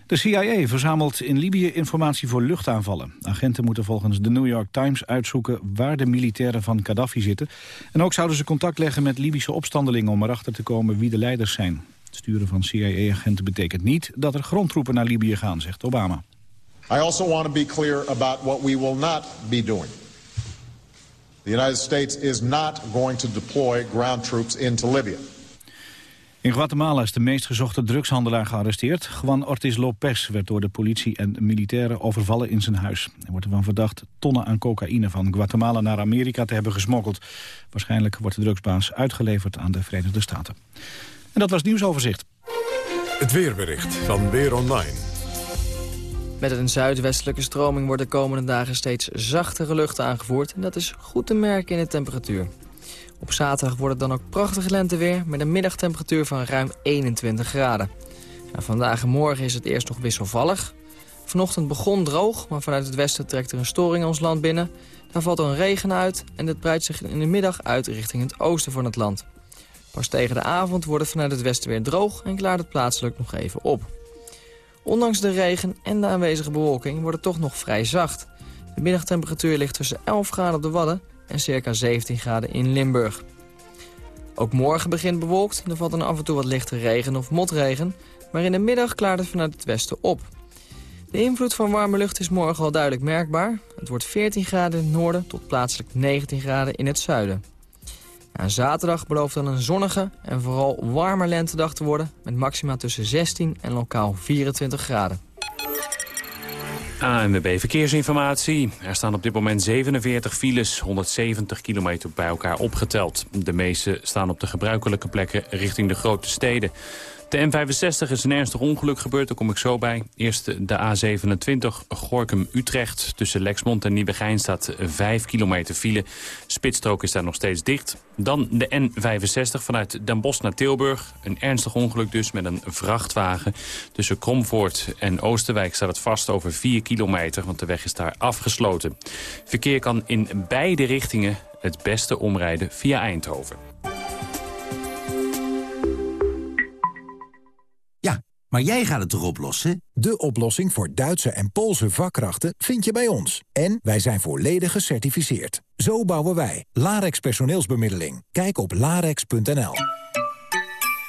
De CIA verzamelt in Libië informatie voor luchtaanvallen. Agenten moeten volgens de New York Times uitzoeken waar de militairen van Gaddafi zitten. En ook zouden ze contact leggen met Libische opstandelingen om erachter te komen wie de leiders zijn. Het sturen van CIA-agenten betekent niet dat er grondtroepen naar Libië gaan, zegt Obama. I also want to be clear about what we will not be doing. The United States is not going to deploy ground troops into Libya. In Guatemala is de meest gezochte drugshandelaar gearresteerd. Juan Ortiz Lopez werd door de politie en militairen overvallen in zijn huis. Hij wordt ervan verdacht tonnen aan cocaïne van Guatemala naar Amerika te hebben gesmokkeld. Waarschijnlijk wordt de drugsbaas uitgeleverd aan de Verenigde Staten. En dat was het nieuwsoverzicht. Het weerbericht van Weer Online. Met een zuidwestelijke stroming wordt de komende dagen steeds zachtere lucht aangevoerd. En dat is goed te merken in de temperatuur. Op zaterdag wordt het dan ook prachtig lenteweer met een middagtemperatuur van ruim 21 graden. Nou, vandaag en morgen is het eerst nog wisselvallig. Vanochtend begon droog, maar vanuit het westen trekt er een storing ons land binnen. Daar valt er een regen uit en dit breidt zich in de middag uit richting het oosten van het land. Pas tegen de avond wordt het vanuit het westen weer droog en klaart het plaatselijk nog even op. Ondanks de regen en de aanwezige bewolking wordt het toch nog vrij zacht. De middagtemperatuur ligt tussen 11 graden op de Wadden en circa 17 graden in Limburg. Ook morgen begint bewolkt. Er valt dan af en toe wat lichte regen of motregen. Maar in de middag klaart het vanuit het westen op. De invloed van warme lucht is morgen al duidelijk merkbaar. Het wordt 14 graden in het noorden tot plaatselijk 19 graden in het zuiden. Na zaterdag belooft dan een zonnige en vooral warme lentedag te worden... met maxima tussen 16 en lokaal 24 graden. ANWB Verkeersinformatie. Er staan op dit moment 47 files, 170 kilometer bij elkaar opgeteld. De meeste staan op de gebruikelijke plekken richting de grote steden. De N65 is een ernstig ongeluk gebeurd, daar kom ik zo bij. Eerst de A27 Gorkum-Utrecht. Tussen Lexmond en Nieuwegein staat 5 kilometer file. Spitsstrook is daar nog steeds dicht. Dan de N65 vanuit Den Bosch naar Tilburg. Een ernstig ongeluk dus met een vrachtwagen. Tussen Kromvoort en Oosterwijk staat het vast over 4 kilometer... want de weg is daar afgesloten. Verkeer kan in beide richtingen het beste omrijden via Eindhoven. Maar jij gaat het toch oplossen? De oplossing voor Duitse en Poolse vakkrachten vind je bij ons. En wij zijn volledig gecertificeerd. Zo bouwen wij. Larex personeelsbemiddeling. Kijk op larex.nl.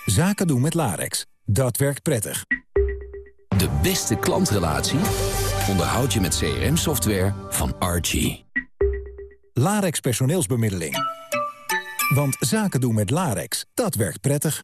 Zaken doen met Larex. Dat werkt prettig. De beste klantrelatie onderhoud je met CRM-software van Archie. Larex personeelsbemiddeling. Want zaken doen met Larex, dat werkt prettig.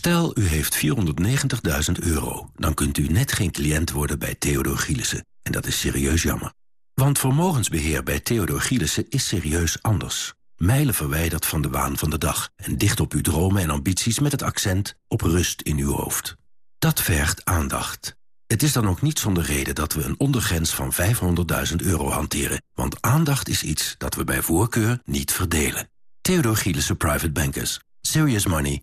Stel, u heeft 490.000 euro. Dan kunt u net geen cliënt worden bij Theodor Gielissen. En dat is serieus jammer. Want vermogensbeheer bij Theodor Gielissen is serieus anders. Mijlen verwijderd van de waan van de dag. En dicht op uw dromen en ambities met het accent op rust in uw hoofd. Dat vergt aandacht. Het is dan ook niet zonder reden dat we een ondergrens van 500.000 euro hanteren. Want aandacht is iets dat we bij voorkeur niet verdelen. Theodor Gielissen Private Bankers. Serious money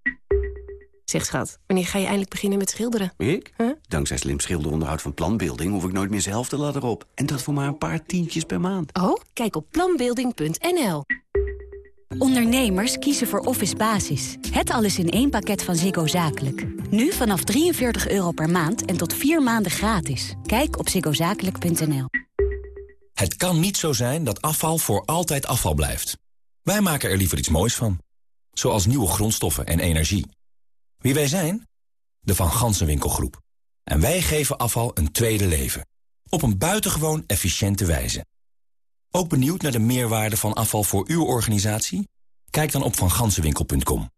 Zeg schat, wanneer ga je eindelijk beginnen met schilderen? Ik? Dankzij slim schilderonderhoud van Planbeelding... hoef ik nooit meer zelf de ladder op. En dat voor maar een paar tientjes per maand. Oh, kijk op planbeelding.nl. Ondernemers kiezen voor Office Basis. Het alles in één pakket van Ziggo Zakelijk. Nu vanaf 43 euro per maand en tot vier maanden gratis. Kijk op ziggozakelijk.nl. Het kan niet zo zijn dat afval voor altijd afval blijft. Wij maken er liever iets moois van. Zoals nieuwe grondstoffen en energie. Wie wij zijn? De Van Gansenwinkelgroep. En wij geven afval een tweede leven. Op een buitengewoon efficiënte wijze. Ook benieuwd naar de meerwaarde van afval voor uw organisatie? Kijk dan op vangansenwinkel.com.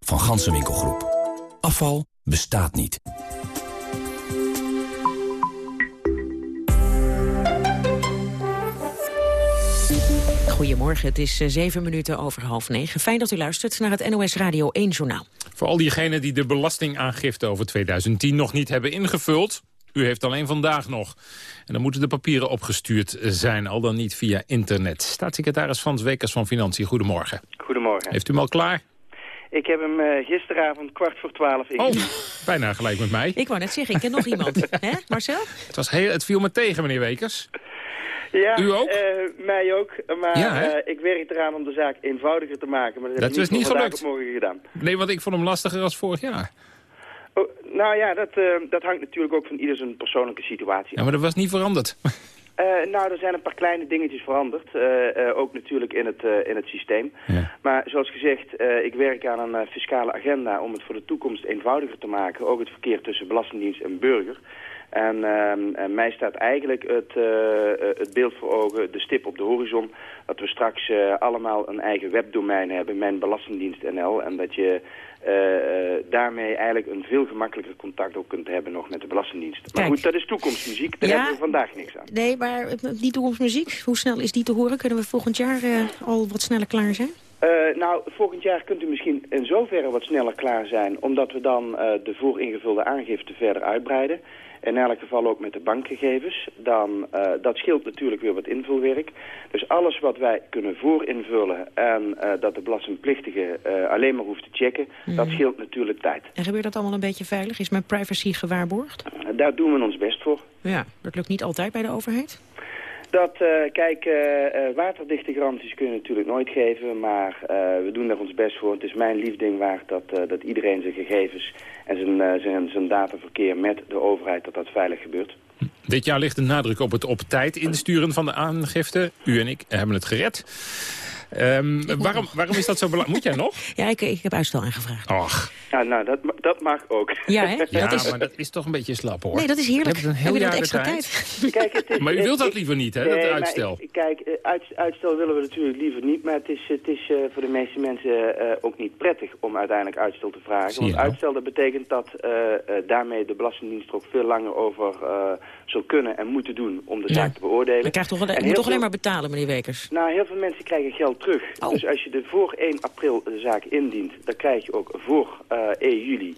Van Gansenwinkelgroep. Afval bestaat niet. Goedemorgen, het is eh, zeven minuten over half negen. Fijn dat u luistert naar het NOS Radio 1 Journaal. Voor al diegenen die de belastingaangifte over 2010 nog niet hebben ingevuld... U heeft alleen vandaag nog. En dan moeten de papieren opgestuurd zijn, al dan niet via internet. Staatssecretaris Frans Wekers van Financiën, goedemorgen. Goedemorgen. Heeft u hem al klaar? Ik heb hem uh, gisteravond kwart voor twaalf ingezien. Oh, bijna gelijk met mij. Ik wou net zeggen, ik ken nog iemand. Hè, Marcel? Het, was heel, het viel me tegen, meneer Wekers. Ja, U ook? Uh, mij ook. Maar ja, uh, ik werk eraan om de zaak eenvoudiger te maken. Maar dat, dat is niet gelukt. morgen gedaan. Nee, want ik vond hem lastiger als vorig jaar. Oh, nou ja, dat, uh, dat hangt natuurlijk ook van ieder zijn persoonlijke situatie. Ja, maar dat was niet veranderd. nou, er zijn een paar kleine dingetjes veranderd. ook natuurlijk in het, in het systeem. Ja. Maar zoals gezegd, ik werk aan een fiscale agenda om het voor de toekomst eenvoudiger te maken. Ook het verkeer tussen Belastingdienst en burger. En, uh, en, mij staat eigenlijk het, uh, het beeld voor ogen, de stip op de horizon... dat we straks uh, allemaal een eigen webdomein hebben, mijn Belastingdienst NL... en dat je daarmee eigenlijk een veel gemakkelijker contact ook kunt hebben nog met de Belastingdienst. Maar Kijk. goed, dat is toekomstmuziek, daar Ja. hebben we vandaag niks aan. Nee, maar die toekomstmuziek, hoe snel is die te horen? Kunnen we volgend jaar eh, al wat sneller klaar zijn? Uh, nou, volgend jaar kunt u misschien in zoverre wat sneller klaar zijn... omdat we dan uh, de vooringevulde aangifte verder uitbreiden. In elk geval ook met de bankgegevens. Dan, uh, dat scheelt natuurlijk weer wat invulwerk. Dus alles wat wij kunnen voorinvullen... en dat de belastingplichtige alleen maar hoeft te checken... Mhm. dat scheelt natuurlijk tijd. En gebeurt dat allemaal een beetje veilig? Is mijn privacy gewaarborgd? daar doen we ons best voor. Ja, dat lukt niet altijd bij de overheid? Dat, uh, kijk, uh, uh, waterdichte garanties kun je natuurlijk nooit geven, maar we doen daar ons best voor. Het is mijn liefding waard dat, dat iedereen zijn gegevens en zijn, zijn, zijn dataverkeer met de overheid, dat dat veilig gebeurt. Dit jaar ligt de nadruk op het op tijd insturen van de aangifte. U en ik hebben het gered. Ehm, waarom, waarom is dat zo belangrijk? Moet jij nog? Ja, ik, ik heb uitstel aangevraagd. Och. Ja, nou, dat, dat mag ook. Ja, hè? Ja, dat is... maar dat is toch een beetje slap, hoor. Nee, dat is heerlijk. Je hebt een heel Heb je jaar dat de extra tijd. Kijk, het is, Maar u wilt dat liever niet, hè, Nee, dat uitstel? ik- kijk, eh, uit, uitstel willen we natuurlijk liever niet, maar het is, het is eh, voor de meeste mensen eh, ook niet prettig om uiteindelijk uitstel te vragen. Want nou. uitstel dat betekent dat eh, eh, daarmee de Belastingdienst er ook veel langer over eh zal kunnen en moeten doen om de Ja. zaak te beoordelen. Je, krijgt toch, moet toch veel- alleen maar betalen, meneer Wekers? nou, heel veel mensen krijgen geld terug. Oh. Dus als je de voor 1 april de zaak indient, dan krijg je ook voor eh 1 juli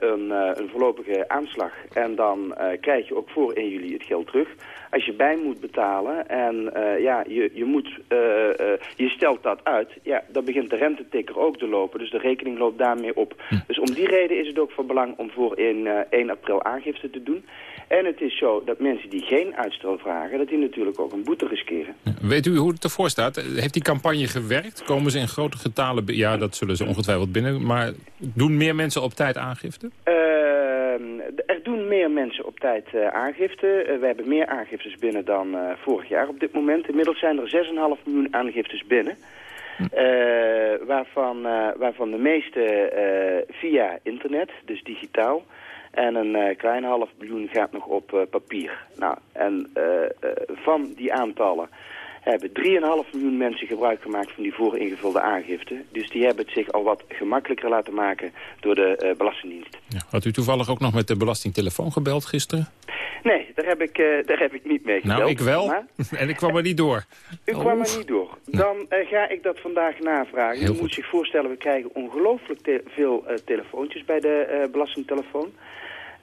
een, eh, een voorlopige aanslag. En dan eh, krijg je ook voor 1 juli het geld terug. Als je bij moet betalen en eh, ja, je, je, moet, eh, eh, je stelt dat uit, ja, dan begint de rentetikker ook te lopen. Dus de rekening loopt daarmee op. Dus om die reden is het ook van belang om voor 1, eh, 1 april aangifte te doen. En het is zo dat mensen die geen uitstel vragen, dat die natuurlijk ook een boete riskeren. Weet u hoe het ervoor staat? Heeft die campagne gewerkt? Komen ze in grote getalen... Ja, dat zullen ze ongetwijfeld binnen. Maar doen meer mensen op tijd aangifte? Ehm, er doen meer mensen op tijd eh, aangifte. Eh, we hebben meer aangiftes binnen dan eh, vorig jaar op dit moment. Inmiddels zijn er 6,5 miljoen aangiftes binnen. Eh, waarvan, waarvan de meeste via internet, dus digitaal. En een klein half miljoen gaat nog op papier. Nou, en van die aantallen hebben 3,5 miljoen mensen gebruik gemaakt van die vooringevulde aangifte. Dus die hebben het zich al wat gemakkelijker laten maken door de eh, Belastingdienst. Ja. Had u toevallig ook nog met de belastingtelefoon gebeld gisteren? Nee, daar heb ik, eh, daar heb ik niet mee gebeld. Nou, ik wel. Maar en ik kwam er niet door. u kwam er niet door. Dan eh, ga ik dat vandaag navragen. Heel U moet zich voorstellen, we krijgen ongelooflijk te- veel telefoontjes bij de belastingtelefoon.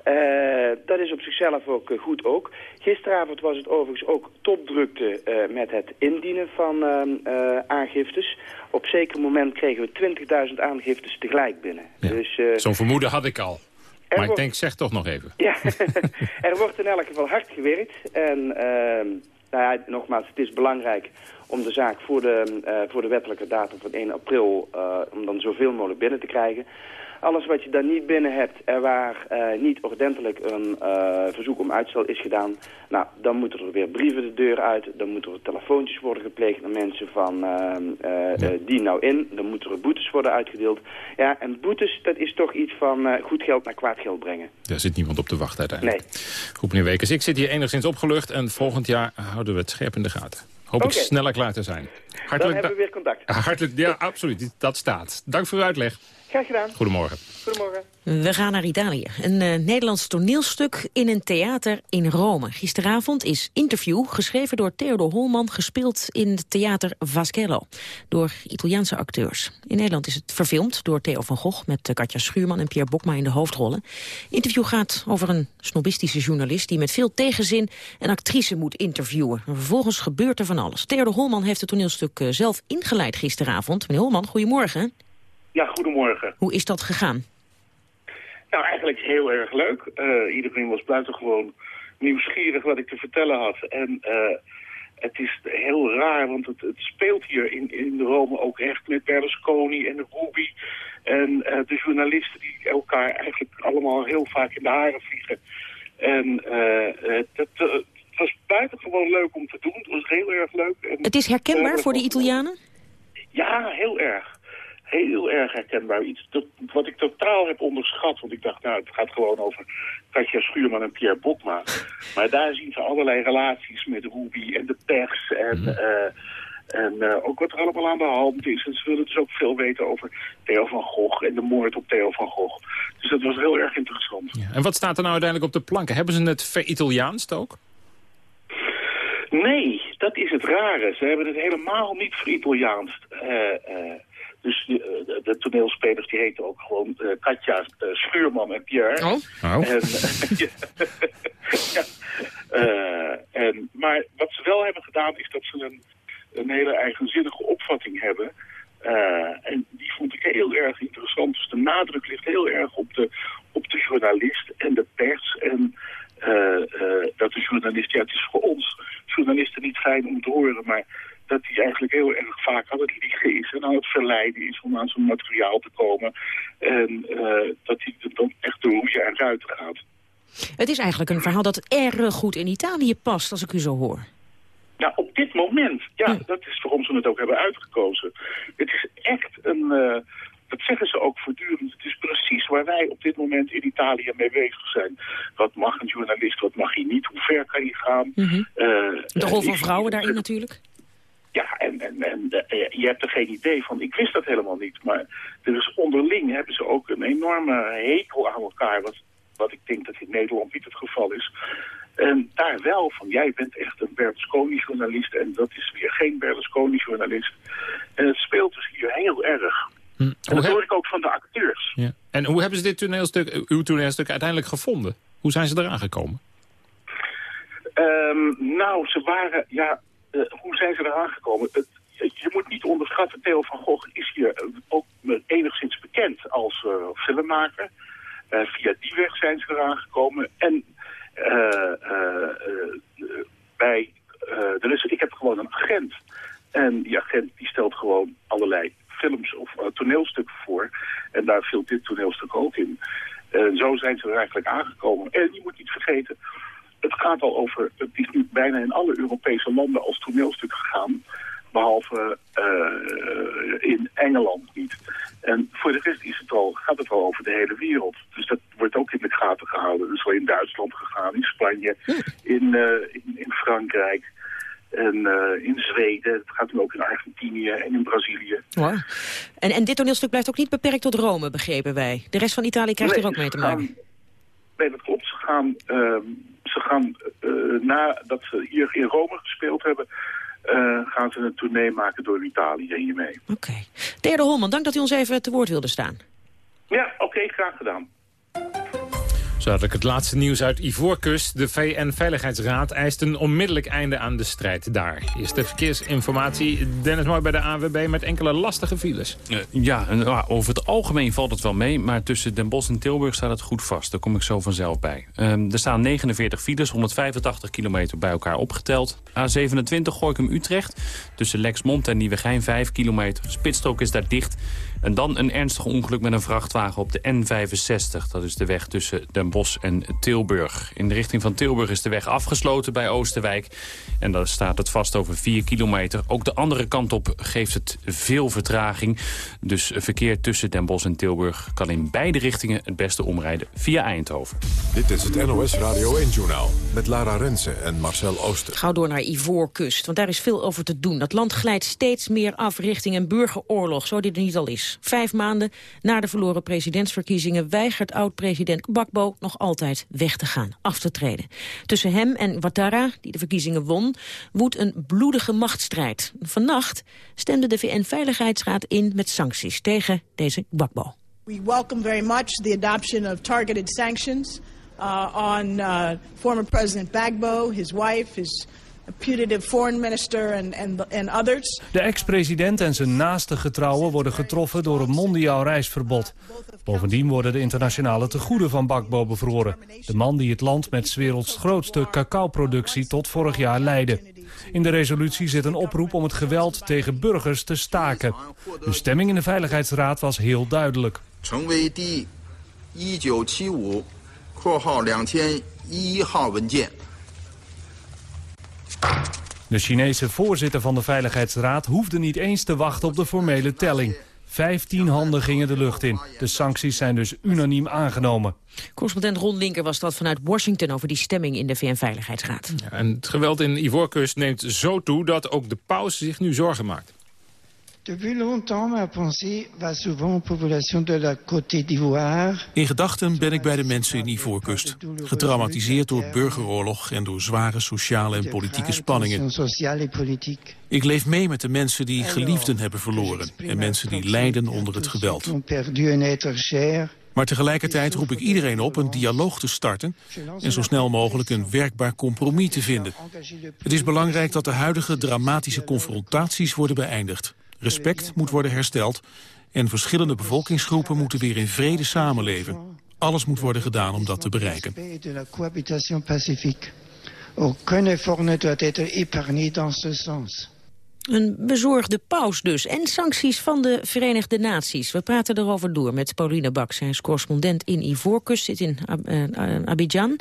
Eh, dat is op zichzelf ook eh, goed ook. Gisteravond was het overigens ook topdrukte eh, met het indienen van ehm, eh, aangiftes. Op zeker moment kregen we 20.000 aangiftes tegelijk binnen. Dus, Zo'n vermoeden had ik al. Maar ik denk, zeg toch nog even. ja, er wordt in elk geval hard gewerkt. En ehm, nou ja, nogmaals, het is belangrijk om de zaak voor de, voor de wettelijke datum van 1 april... om dan zoveel mogelijk binnen te krijgen. Alles wat je dan niet binnen hebt en waar eh, niet ordentelijk een eh, verzoek om uitstel is gedaan... nou, dan moeten er weer brieven de deur uit. Dan moeten er telefoontjes worden gepleegd naar mensen van ehm, eh, die nou in. Dan moeten er boetes worden uitgedeeld. Ja, en boetes, dat is toch iets van goed geld naar kwaad geld brengen. Daar zit niemand op te wachten uiteindelijk. Nee. Goed, meneer Wekers. Ik zit hier enigszins opgelucht en volgend jaar houden we het scherp in de gaten. Hoop ik sneller klaar te zijn. Dan Hartelijk hebben we weer contact. da- Hartelijk, ja, absoluut. Dat staat. Dank voor uw uitleg. Graag gedaan. Goedemorgen. Goedemorgen. We gaan naar Italië. Een eh, Nederlands toneelstuk in een theater in Rome. Gisteravond is Interview, geschreven door Theodor Holman... gespeeld in het theater Vaschello door Italiaanse acteurs. In Nederland is het verfilmd door Theo van Gogh... met eh, Katja Schuurman en Pierre Bokma in de hoofdrollen. Interview gaat over een snobistische journalist... die met veel tegenzin een actrice moet interviewen. En vervolgens gebeurt er van alles. Theodor Holman heeft het toneelstuk eh, zelf ingeleid gisteravond. Meneer Holman, goedemorgen. Ja, goedemorgen. Hoe is dat gegaan? Nou, eigenlijk heel erg leuk. Eh, iedereen was buitengewoon nieuwsgierig wat ik te vertellen had. En eh, het is heel raar, want het, het speelt hier in, in Rome ook echt met Berlusconi en Ruby. En eh, de journalisten die elkaar eigenlijk allemaal heel vaak in de haren vliegen. En eh, het, was buitengewoon leuk om te doen. Het was heel erg leuk. En Het is herkenbaar voor de Italianen? ja, heel erg. Heel erg herkenbaar. Iets dat, wat ik totaal heb onderschat. Want ik dacht, nou, het gaat gewoon over Katja Schuurman en Pierre Bokma. Maar daar zien ze allerlei relaties met Ruby en de pers. En, eh, en eh, ook wat er allemaal aan de hand is. En ze willen dus ook veel weten over Theo van Gogh en de moord op Theo van Gogh. Dus dat was heel erg interessant. En wat staat er nou uiteindelijk op de planken? Hebben ze het ver-Italiaanst ook? Nee, dat is het rare. Ze hebben het helemaal niet voor Italiaans. Eh, eh, dus de, de, de toneelspelers die heten ook gewoon eh, Katja eh, Schuurman en Pierre. Oh. Oh. En, ja. Ja. Eh, en, maar wat ze wel hebben gedaan is dat ze een, een hele eigenzinnige opvatting hebben. Eh, en die vond ik heel erg interessant. Dus de nadruk ligt heel erg op de, op de journalist en de pers. En eh, eh, dat de journalist, ja het is voor ons journalisten niet fijn om te horen, maar dat hij eigenlijk heel erg vaak aan het liegen is en aan het verleiden is om aan zijn materiaal te komen. En eh, dat hij er dan echt de roeien en ruiten gaat. Het is eigenlijk een verhaal dat erg goed in Italië past, als ik u zo hoor. Nou, op dit moment, ja, dat is waarom ze het ook hebben uitgekozen. Het is echt een, uh, dat zeggen ze ook voortdurend, het is precies waar wij op dit moment in Italië mee bezig zijn. Wat mag een journalist, wat mag hij niet, hoe ver kan hij gaan? Mm -hmm. uh, De rol van vrouwen daarin natuurlijk? Ja, en, en, en uh, je hebt er geen idee van. Ik wist dat helemaal niet. Maar dus onderling hebben ze ook een enorme hekel aan elkaar. Wat, wat ik denk dat in Nederland niet het geval is. En daar wel van, jij bent echt een Berlusconi-journalist en dat is weer geen Berlusconi-journalist. En het speelt dus hier heel erg. Hm. En dat hoor ik ook van de acteurs. Ja. En hoe hebben ze dit toneelstuk, uw toneelstuk uiteindelijk gevonden? Hoe zijn ze eraan gekomen? Um, nou, ze waren, ja, uh, hoe zijn ze eraan gekomen? Het, je moet niet onderschatten, Theo van Gogh is hier ook enigszins bekend als filmmaker. Via die weg zijn ze eraan gekomen. En bij, er is, ik heb gewoon een agent. En die agent die stelt gewoon allerlei films of toneelstukken voor. En daar viel dit toneelstuk ook in. Zo zijn ze er eigenlijk aangekomen. En je moet niet vergeten, het gaat al over, het is nu bijna in alle Europese landen als toneelstuk gegaan. Behalve uh, in Engeland niet. En voor de rest is het al, gaat het al over de hele wereld. Dus dat wordt ook in de gaten gehouden. Dus wel in Duitsland gegaan, in Spanje, in, uh, in, in, Frankrijk. En uh, in Zweden, het gaat nu ook in Argentinië en in Brazilië. Wow. En, en dit toneelstuk blijft ook niet beperkt tot Rome, begrepen wij. De rest van Italië krijgt nee, er ook mee te maken. Nee, dat klopt. Ze gaan, uh, ze gaan uh, nadat ze hier in Rome gespeeld hebben... Uh, gaan ze een tournee maken door Italië hiermee. Oké. Okay. Derde Holman, dank dat u ons even te woord wilde staan. Ja, oké, okay, graag gedaan. Zo had ik het laatste nieuws uit Ivoorkust. De VN-veiligheidsraad eist een onmiddellijk einde aan de strijd daar. Eerste verkeersinformatie. Dennis Mooi bij de ANWB met enkele lastige files. Uh, ja, uh, over het algemeen valt het wel mee. Maar tussen Den Bosch en Tilburg staat het goed vast. Daar kom ik zo vanzelf bij. Uh, er staan 49 files, 185 kilometer bij elkaar opgeteld. A27 Gorkum-Utrecht. Tussen Lexmond en Nieuwegein 5 kilometer. Spitsstrook is daar dicht. En dan een ernstig ongeluk met een vrachtwagen op de N65. Dat is de weg tussen Den Bosch en Tilburg. In de richting van Tilburg is de weg afgesloten bij Oosterwijk. En daar staat het vast over 4 kilometer. Ook de andere kant op geeft het veel vertraging. Dus verkeer tussen Den Bosch en Tilburg kan in beide richtingen het beste omrijden via Eindhoven. Dit is het NOS Radio 1-journaal met Lara Rensen en Marcel Ooster. Gauw door naar Ivoorkust, want daar is veel over te doen. Dat land glijdt steeds meer af richting een burgeroorlog, zo dit er niet al is. Vijf maanden na de verloren presidentsverkiezingen weigert oud-president Bakbo nog altijd weg te gaan, af te treden. Tussen hem en Ouattara, die de verkiezingen won, woedt een bloedige machtsstrijd. Vannacht stemde de VN-veiligheidsraad in met sancties tegen deze Bakbo. We welcome very much the adoption of targeted sanctions uh, on uh, former President Bagbo, his wife, his putative foreign minister and, and, and others. De ex-president en zijn naaste getrouwen worden getroffen door een mondiaal reisverbod. Bovendien worden de internationale tegoeden van Bakbo bevroren. De man die het land met 's werelds grootste cacaoproductie tot vorig jaar leidde. In de resolutie zit een oproep om het geweld tegen burgers te staken. De stemming in de Veiligheidsraad was heel duidelijk. 2001号文件 de Chinese voorzitter van de Veiligheidsraad hoefde niet eens te wachten op de formele telling. Vijftien handen gingen de lucht in. De sancties zijn dus unaniem aangenomen. Correspondent Ron Linker was dat vanuit Washington over die stemming in de VN-veiligheidsraad. Ja, en het geweld in Ivoorkust neemt zo toe dat ook de paus zich nu zorgen maakt. Depuis longtemps, ma pensée va souvent aux populations de la Côte d'Ivoire. In gedachten ben ik bij de mensen in Ivoorkust. Getraumatiseerd door burgeroorlog en door zware sociale en politieke spanningen. Ik leef mee met de mensen die geliefden hebben verloren... en mensen die lijden onder het geweld. Maar tegelijkertijd roep ik iedereen op een dialoog te starten... en zo snel mogelijk een werkbaar compromis te vinden. Het is belangrijk dat de huidige dramatische confrontaties worden beëindigd. Respect moet worden hersteld en verschillende bevolkingsgroepen moeten weer in vrede samenleven. Alles moet worden gedaan om dat te bereiken. Een bezorgde paus dus. En sancties van de Verenigde Naties. We praten erover door met Pauline Bak. Zij is correspondent in Ivoorkust, zit in uh, Abidjan.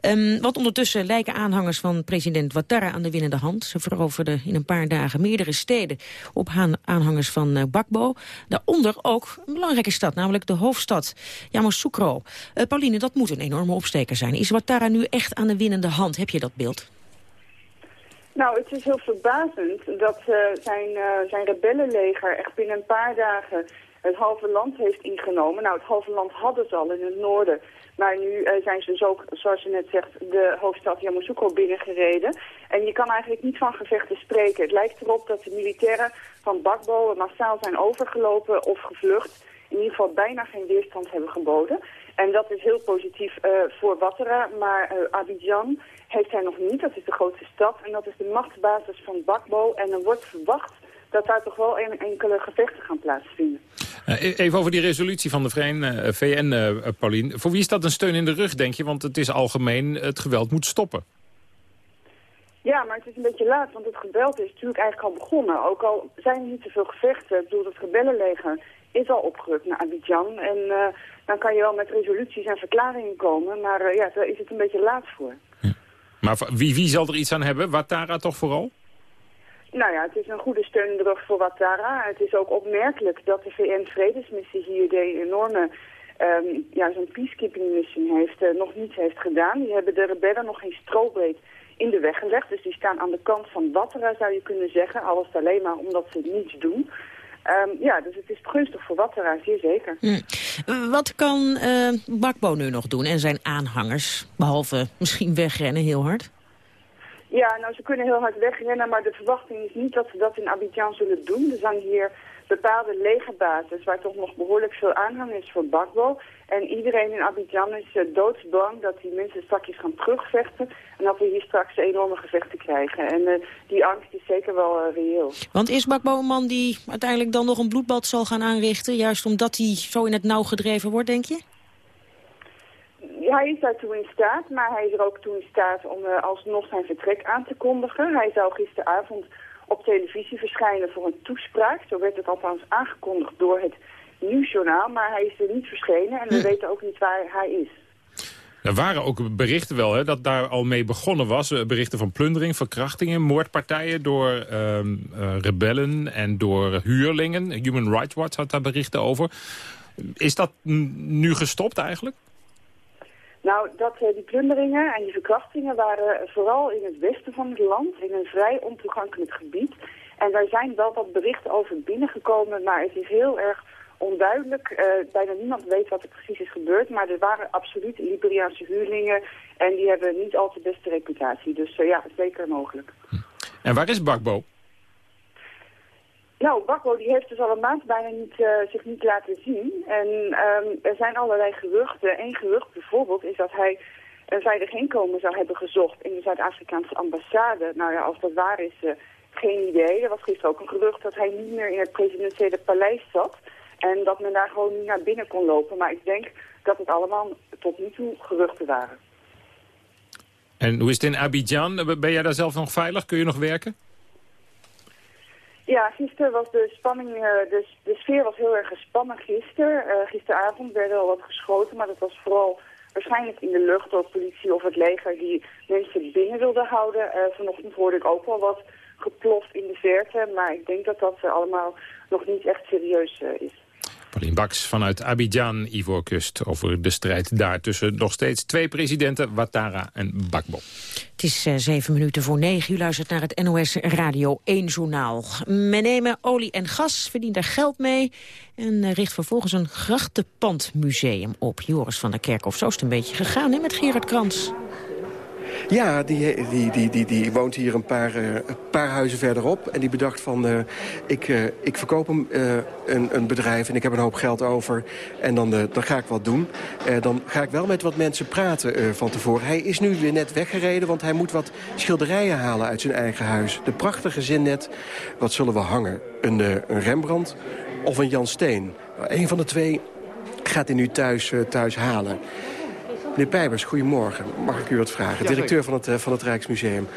Um, want ondertussen lijken aanhangers van president Ouattara aan de winnende hand. Ze veroverden in een paar dagen meerdere steden op aanhangers van uh, Bakbo. Daaronder ook een belangrijke stad, namelijk de hoofdstad Yamoussoukro. Pauline, dat moet een enorme opsteker zijn. Is Ouattara nu echt aan de winnende hand? Heb je dat beeld? Nou, het is heel verbazend dat uh, zijn, uh, zijn rebellenleger echt binnen een paar dagen het halve land heeft ingenomen. Nou, het halve land hadden ze al in het noorden. Maar nu uh, zijn ze dus ook, zoals je net zegt, de hoofdstad Yamoussoukro binnengereden. En je kan eigenlijk niet van gevechten spreken. Het lijkt erop dat de militairen van Bakbo massaal zijn overgelopen of gevlucht. In ieder geval bijna geen weerstand hebben geboden. En dat is heel positief voor Ouattara. Maar Abidjan heeft hij nog niet. Dat is de grootste stad en dat is de machtsbasis van Bakbo. En er wordt verwacht dat daar toch wel enkele gevechten gaan plaatsvinden. Uh, even over die resolutie van de VN, uh, VN uh, Paulien. Voor wie is dat een steun in de rug, denk je? Want het is algemeen, het geweld moet stoppen. Ja, maar het is een beetje laat, want het geweld is natuurlijk eigenlijk al begonnen. Ook al zijn er niet zoveel gevechten. Ik bedoel, het rebellenleger is al opgerukt naar Abidjan. En uh, dan kan je wel met resoluties en verklaringen komen. Maar uh, ja, daar is het een beetje laat voor. Maar wie, wie zal er iets aan hebben? Watara toch vooral? Nou ja, het is een goede steun in de rug voor Watara. Het is ook opmerkelijk dat de VN-vredesmissie hier de enorme um, ja, zo'n peacekeeping mission heeft, uh, nog niets heeft gedaan. Die hebben de rebellen nog geen strobreed in de weg gelegd. Dus die staan aan de kant van Watara, zou je kunnen zeggen. Alles alleen maar omdat ze niets doen. Um, ja, dus het is gunstig voor Wattera, zeer zeker. Hm. Wat kan uh, Bakbo nu nog doen en zijn aanhangers? Behalve misschien wegrennen heel hard? Ja, nou ze kunnen heel hard wegrennen, maar de verwachting is niet dat ze dat in Abidjan zullen doen. Er zijn hier bepaalde legerbasis waar toch nog behoorlijk veel aanhang is voor Bakbo. En iedereen in Abidjan is uh, doodsbang dat die mensen straks gaan terugvechten. En dat we hier straks enorme gevechten krijgen. En uh, die angst is zeker wel uh, reëel. Want is Bakbo een man die uiteindelijk dan nog een bloedbad zal gaan aanrichten? Juist omdat hij zo in het nauw gedreven wordt, denk je? hij is daartoe in staat, maar hij is er ook toe in staat om alsnog zijn vertrek aan te kondigen. Hij zou gisteravond op televisie verschijnen voor een toespraak. Zo werd het althans aangekondigd door het nieuwsjournaal, maar hij is er niet verschenen en we hm. weten ook niet waar hij is. Er waren ook berichten wel hè, dat daar al mee begonnen was. Eh, berichten van plundering, verkrachtingen, moordpartijen door uh, rebellen en door huurlingen. Human Rights Watch had daar berichten over. Is dat nu gestopt eigenlijk? Nou, dat, uh, die plunderingen en die verkrachtingen waren vooral in het westen van het land, in een vrij ontoegankelijk gebied. En daar zijn wel wat berichten over binnengekomen, maar het is heel erg onduidelijk. Uh, bijna niemand weet wat er precies is gebeurd, maar er waren absoluut Liberiaanse huurlingen en die hebben niet al te beste reputatie. Dus uh, ja, zeker mogelijk. En waar is Bakbo? Nou, Bakbo die heeft dus al een maand bijna niet, uh, zich niet laten zien. En um, er zijn allerlei geruchten. Eén gerucht bijvoorbeeld is dat hij een veilig inkomen zou hebben gezocht in de Zuid-Afrikaanse ambassade. Nou ja, als dat waar is, uh, geen idee. Er was gisteren ook een gerucht dat hij niet meer in het presidentiële paleis zat. En dat men daar gewoon niet naar binnen kon lopen. Maar ik denk dat het allemaal tot nu toe geruchten waren. En hoe is het in Abidjan? Ben jij daar zelf nog veilig? Kun je nog werken? Ja, gisteren was de spanning, uh, de, de sfeer was heel erg gespannen gisteren. Uh, gisteravond werden al wat geschoten, maar dat was vooral waarschijnlijk in de lucht door politie of het leger die mensen binnen wilden houden. Uh, vanochtend hoorde ik ook wel wat geploft in de verte, maar ik denk dat dat allemaal nog niet echt serieus is. Paulien Baks vanuit Abidjan, Ivoorkust, over de strijd daar tussen nog steeds twee presidenten, Ouattara en Bakbo. Het is uh, zeven minuten voor negen. U luistert naar het NOS Radio 1 journaal. Men nemen olie en gas, verdient er geld mee... en uh, richt vervolgens een grachtenpandmuseum op. Joris van der Kerkhof, zo is het een beetje gegaan hè, met Gerard Krans. Ja, die, die, die, die, woont hier een paar, uh, paar huizen verderop. En die bedacht van, uh, ik, uh, ik verkoop hem een, een bedrijf en ik heb een hoop geld over. En dan, dan ga ik wat doen. dan ga ik wel met wat mensen praten van tevoren. Hij is nu weer net weggereden, want hij moet wat schilderijen halen uit zijn eigen huis. De prachtige zin net, wat zullen we hangen? Een, Rembrandt of een Jan Steen? Een van de twee gaat hij nu thuis, thuis halen. Meneer Pijbers, goedemorgen. Mag ik u wat vragen? Ja, Directeur van het, van het Rijksmuseum.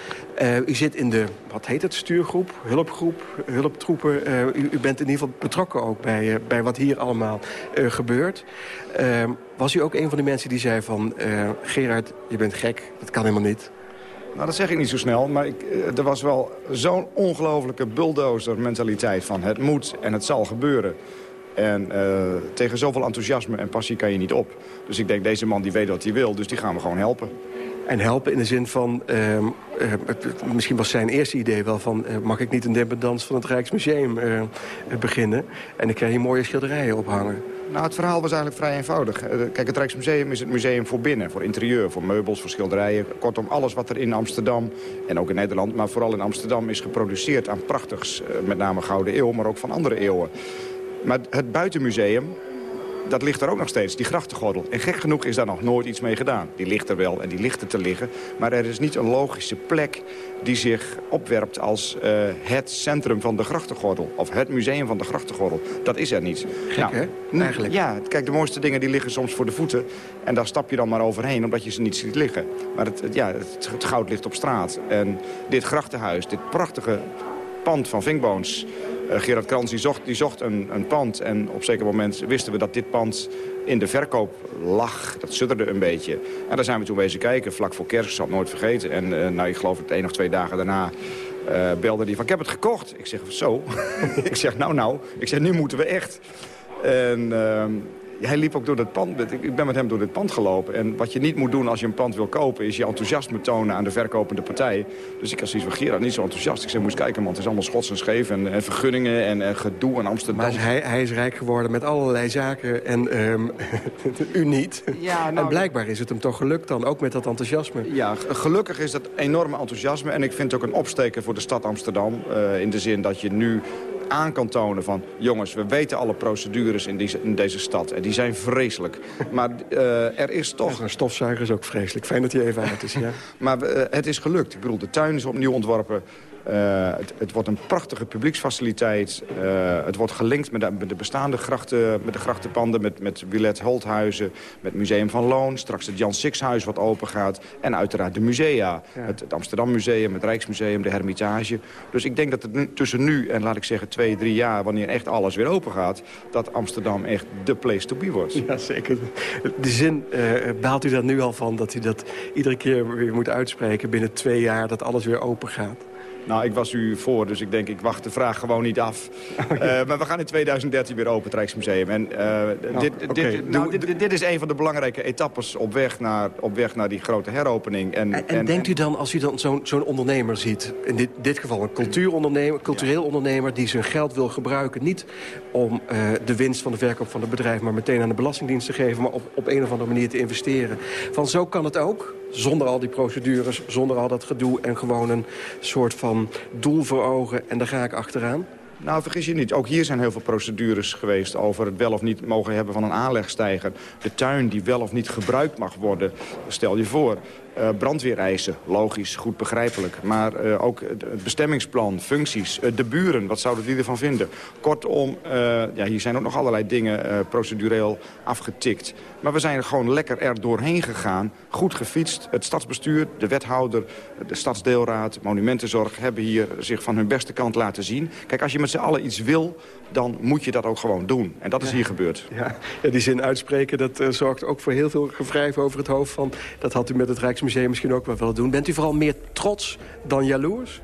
u zit in de, wat heet het, stuurgroep, hulpgroep, hulptroepen. U, u, bent in ieder geval betrokken ook bij, bij wat hier allemaal gebeurt. was u ook een van de mensen die zei van... Gerard, je bent gek, dat kan helemaal niet... Nou, dat zeg ik niet zo snel, maar ik, eh, er was wel zo'n ongelofelijke bulldozer-mentaliteit van... het moet en het zal gebeuren. En uh, tegen zoveel enthousiasme en passie kan je niet op. Dus ik denk, deze man die weet wat hij wil, dus die gaan we gewoon helpen. En helpen in de zin van, uh, uh, misschien was zijn eerste idee wel van... mag ik niet een dempendans van het Rijksmuseum beginnen? En ik krijg hier mooie schilderijen ophangen. Nou, het verhaal was eigenlijk vrij eenvoudig. Eh, kijk, het Rijksmuseum is het museum voor binnen, voor interieur, voor meubels, voor schilderijen. Kortom, alles wat er in Amsterdam en ook in Nederland, maar vooral in Amsterdam is geproduceerd aan prachtigs. Eh, met name Gouden Eeuw, maar ook van andere eeuwen. Maar het buitenmuseum, dat ligt er ook nog steeds, die grachtengordel. En gek genoeg is daar nog nooit iets mee gedaan. Die ligt er wel en die ligt er te liggen. Maar er is niet een logische plek die zich opwerpt als uh, het centrum van de grachtengordel. Of het museum van de grachtengordel. Dat is er niet. Gek, nou, hè? Eigenlijk. Ja, kijk, de mooiste dingen die liggen soms voor de voeten. En daar stap je dan maar overheen, omdat je ze niet ziet liggen. Maar het, ja, het, het goud ligt op straat. En dit grachtenhuis, dit prachtige pand van Vinkboons uh, Gerard Krans die zocht, die zocht een, een pand. En op een zeker moment wisten we dat dit pand in de verkoop lag. Dat sudderde een beetje. En daar zijn we toen wezen kijken, vlak voor kerst, ik zal het nooit vergeten. En uh, nou, ik geloof dat één of twee dagen daarna uh, belde hij van, ik heb het gekocht. Ik zeg, zo? ik zeg, nou, nou. Ik zeg, nu moeten we echt. En ehm, hij liep ook door het pand. Ik ben met hem door dit pand gelopen. En wat je niet moet doen als je een pand wil kopen... is je enthousiasme tonen aan de verkopende partij. Dus ik had zoiets van, Gerard, niet zo enthousiast. Ik zei, moest kijken, man, het is allemaal schots en scheef. En, en vergunningen en, en, gedoe in Amsterdam. Maar hij, hij, is rijk geworden met allerlei zaken. En um, u niet. Ja, nou, en blijkbaar is het hem toch gelukt dan, ook met dat enthousiasme. Ja, gelukkig is dat enorme enthousiasme. En ik vind het ook een opsteken voor de stad Amsterdam. Uh, in de zin dat je nu aan kan tonen van... jongens, we weten alle procedures in, die, in deze stad. En die zijn vreselijk. Maar uh, er is toch... een stofzuiger is ook vreselijk. Fijn dat hij even uit is, ja. maar uh, het is gelukt. Ik bedoel, de tuin is opnieuw ontworpen. Uh, het, het, wordt een prachtige publieksfaciliteit. Uh, het wordt gelinkt met de, met de, bestaande grachten, met de grachtenpanden... met, met Willet Holthuizen, met Museum van Loon... straks het Jan Sixhuis wat open gaat. En uiteraard de musea. Ja. Het, het, Amsterdam Museum, het Rijksmuseum, de Hermitage. Dus ik denk dat het nu, tussen nu en, laat ik zeggen, twee, drie jaar... wanneer echt alles weer open gaat... dat Amsterdam echt de place to be wordt. Ja, zeker. De zin, uh, baalt u daar nu al van... dat u dat iedere keer weer moet uitspreken binnen twee jaar... dat alles weer open gaat? Nou, ik was u voor, dus ik denk, ik wacht de vraag gewoon niet af. Oh, uh, maar we gaan in 2013 weer open, het Rijksmuseum. En uh, nou, dit, okay. dit, nou, dit, dit, is een van de belangrijke etappes op weg naar, op weg naar die grote heropening. En, en, en denkt u dan, als u dan zo'n zo'n ondernemer ziet... in dit, dit geval een cultuurondernemer, cultureel ja. ondernemer... die zijn geld wil gebruiken, niet om uh, de winst van de verkoop van het bedrijf... maar meteen aan de Belastingdienst te geven... maar op, op een of andere manier te investeren. Van zo kan het ook, zonder al die procedures, zonder al dat gedoe... en gewoon een soort van doel voor ogen en daar ga ik achteraan? Nou, vergis je niet. Ook hier zijn heel veel procedures geweest over het wel of niet mogen hebben van een aanlegstijger. De tuin die wel of niet gebruikt mag worden. Stel je voor, uh, brandweereisen, logisch, goed begrijpelijk. Maar uh, ook het bestemmingsplan, functies, uh, de buren, wat zouden die ervan vinden? Kortom, ja, hier zijn ook nog allerlei dingen procedureel afgetikt. Maar we zijn er gewoon lekker er doorheen gegaan. Goed gefietst. Het stadsbestuur, de wethouder, de stadsdeelraad, monumentenzorg... hebben hier zich van hun beste kant laten zien. Kijk, als je met z'n allen iets wil, dan moet je dat ook gewoon doen. En dat is ja. hier gebeurd. Ja. ja, die zin uitspreken, dat uh, zorgt ook voor heel veel gewrijf over het hoofd van... dat had u met het Rijksmuseum misschien ook wel willen doen. Bent u vooral meer trots dan jaloers?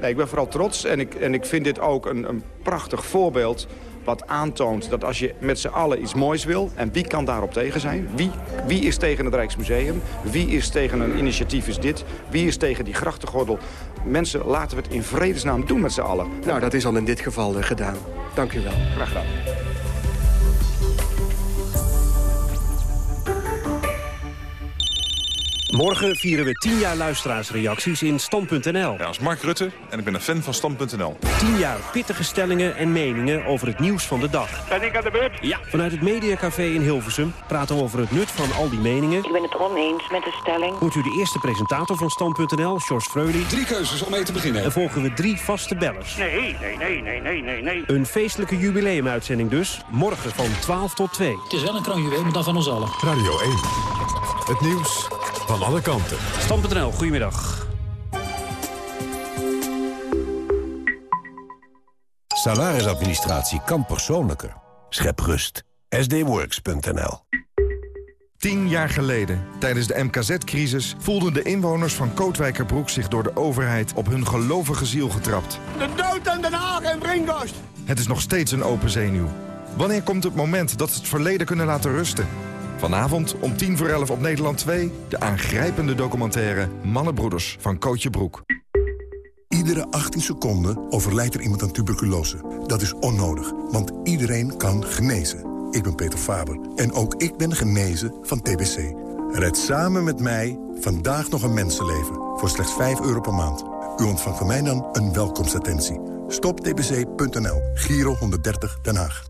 Nee, ik ben vooral trots en ik, en ik vind dit ook een, een prachtig voorbeeld wat aantoont dat als je met z'n allen iets moois wil... en wie kan daarop tegen zijn? Wie, wie is tegen het Rijksmuseum? Wie is tegen een initiatief is dit? Wie is tegen die grachtengordel? Mensen, laten we het in vredesnaam doen met z'n allen. Nou, dat is al in dit geval uh, gedaan. Dank u wel. Graag gedaan. Morgen vieren we 10 jaar luisteraarsreacties in Stand.nl. Ja, als Mark Rutte en ik ben een fan van Stand.nl. 10 jaar pittige stellingen en meningen over het nieuws van de dag. Ben ik aan de beurt? Ja. Vanuit het Mediacafé in Hilversum praten we over het nut van al die meningen. Ik ben het oneens met de stelling. Hoort u de eerste presentator van Stand.nl, George Freudy. Drie keuzes om mee te beginnen. En volgen we drie vaste bellers. Nee, nee, nee, nee, nee, nee, nee. Een feestelijke jubileumuitzending dus. Morgen van 12 tot 2. Het is wel een kroonjuweel, maar dan van ons allen. Radio 1. Het nieuws van alle kanten. Stand.nl, goedemiddag. Salarisadministratie kan persoonlijker. Schep rust. sdworks.nl Tien jaar geleden, tijdens de MKZ-crisis... voelden de inwoners van Kootwijkerbroek zich door de overheid... op hun gelovige ziel getrapt. De dood aan Den Haag en Brinkhorst! Het is nog steeds een open zenuw. Wanneer komt het moment dat ze het verleden kunnen laten rusten? Vanavond om tien voor elf op Nederland 2... de aangrijpende documentaire Mannenbroeders van Kootje Broek. Iedere 18 seconden overlijdt er iemand aan tuberculose. Dat is onnodig, want iedereen kan genezen. Ik ben Peter Faber en ook ik ben genezen van TBC. Red samen met mij vandaag nog een mensenleven voor slechts 5 euro per maand. U ontvangt van mij dan een welkomstattentie. Stoptbc.nl, Giro 130 Den Haag.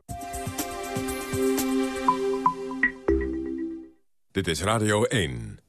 Dit is Radio 1.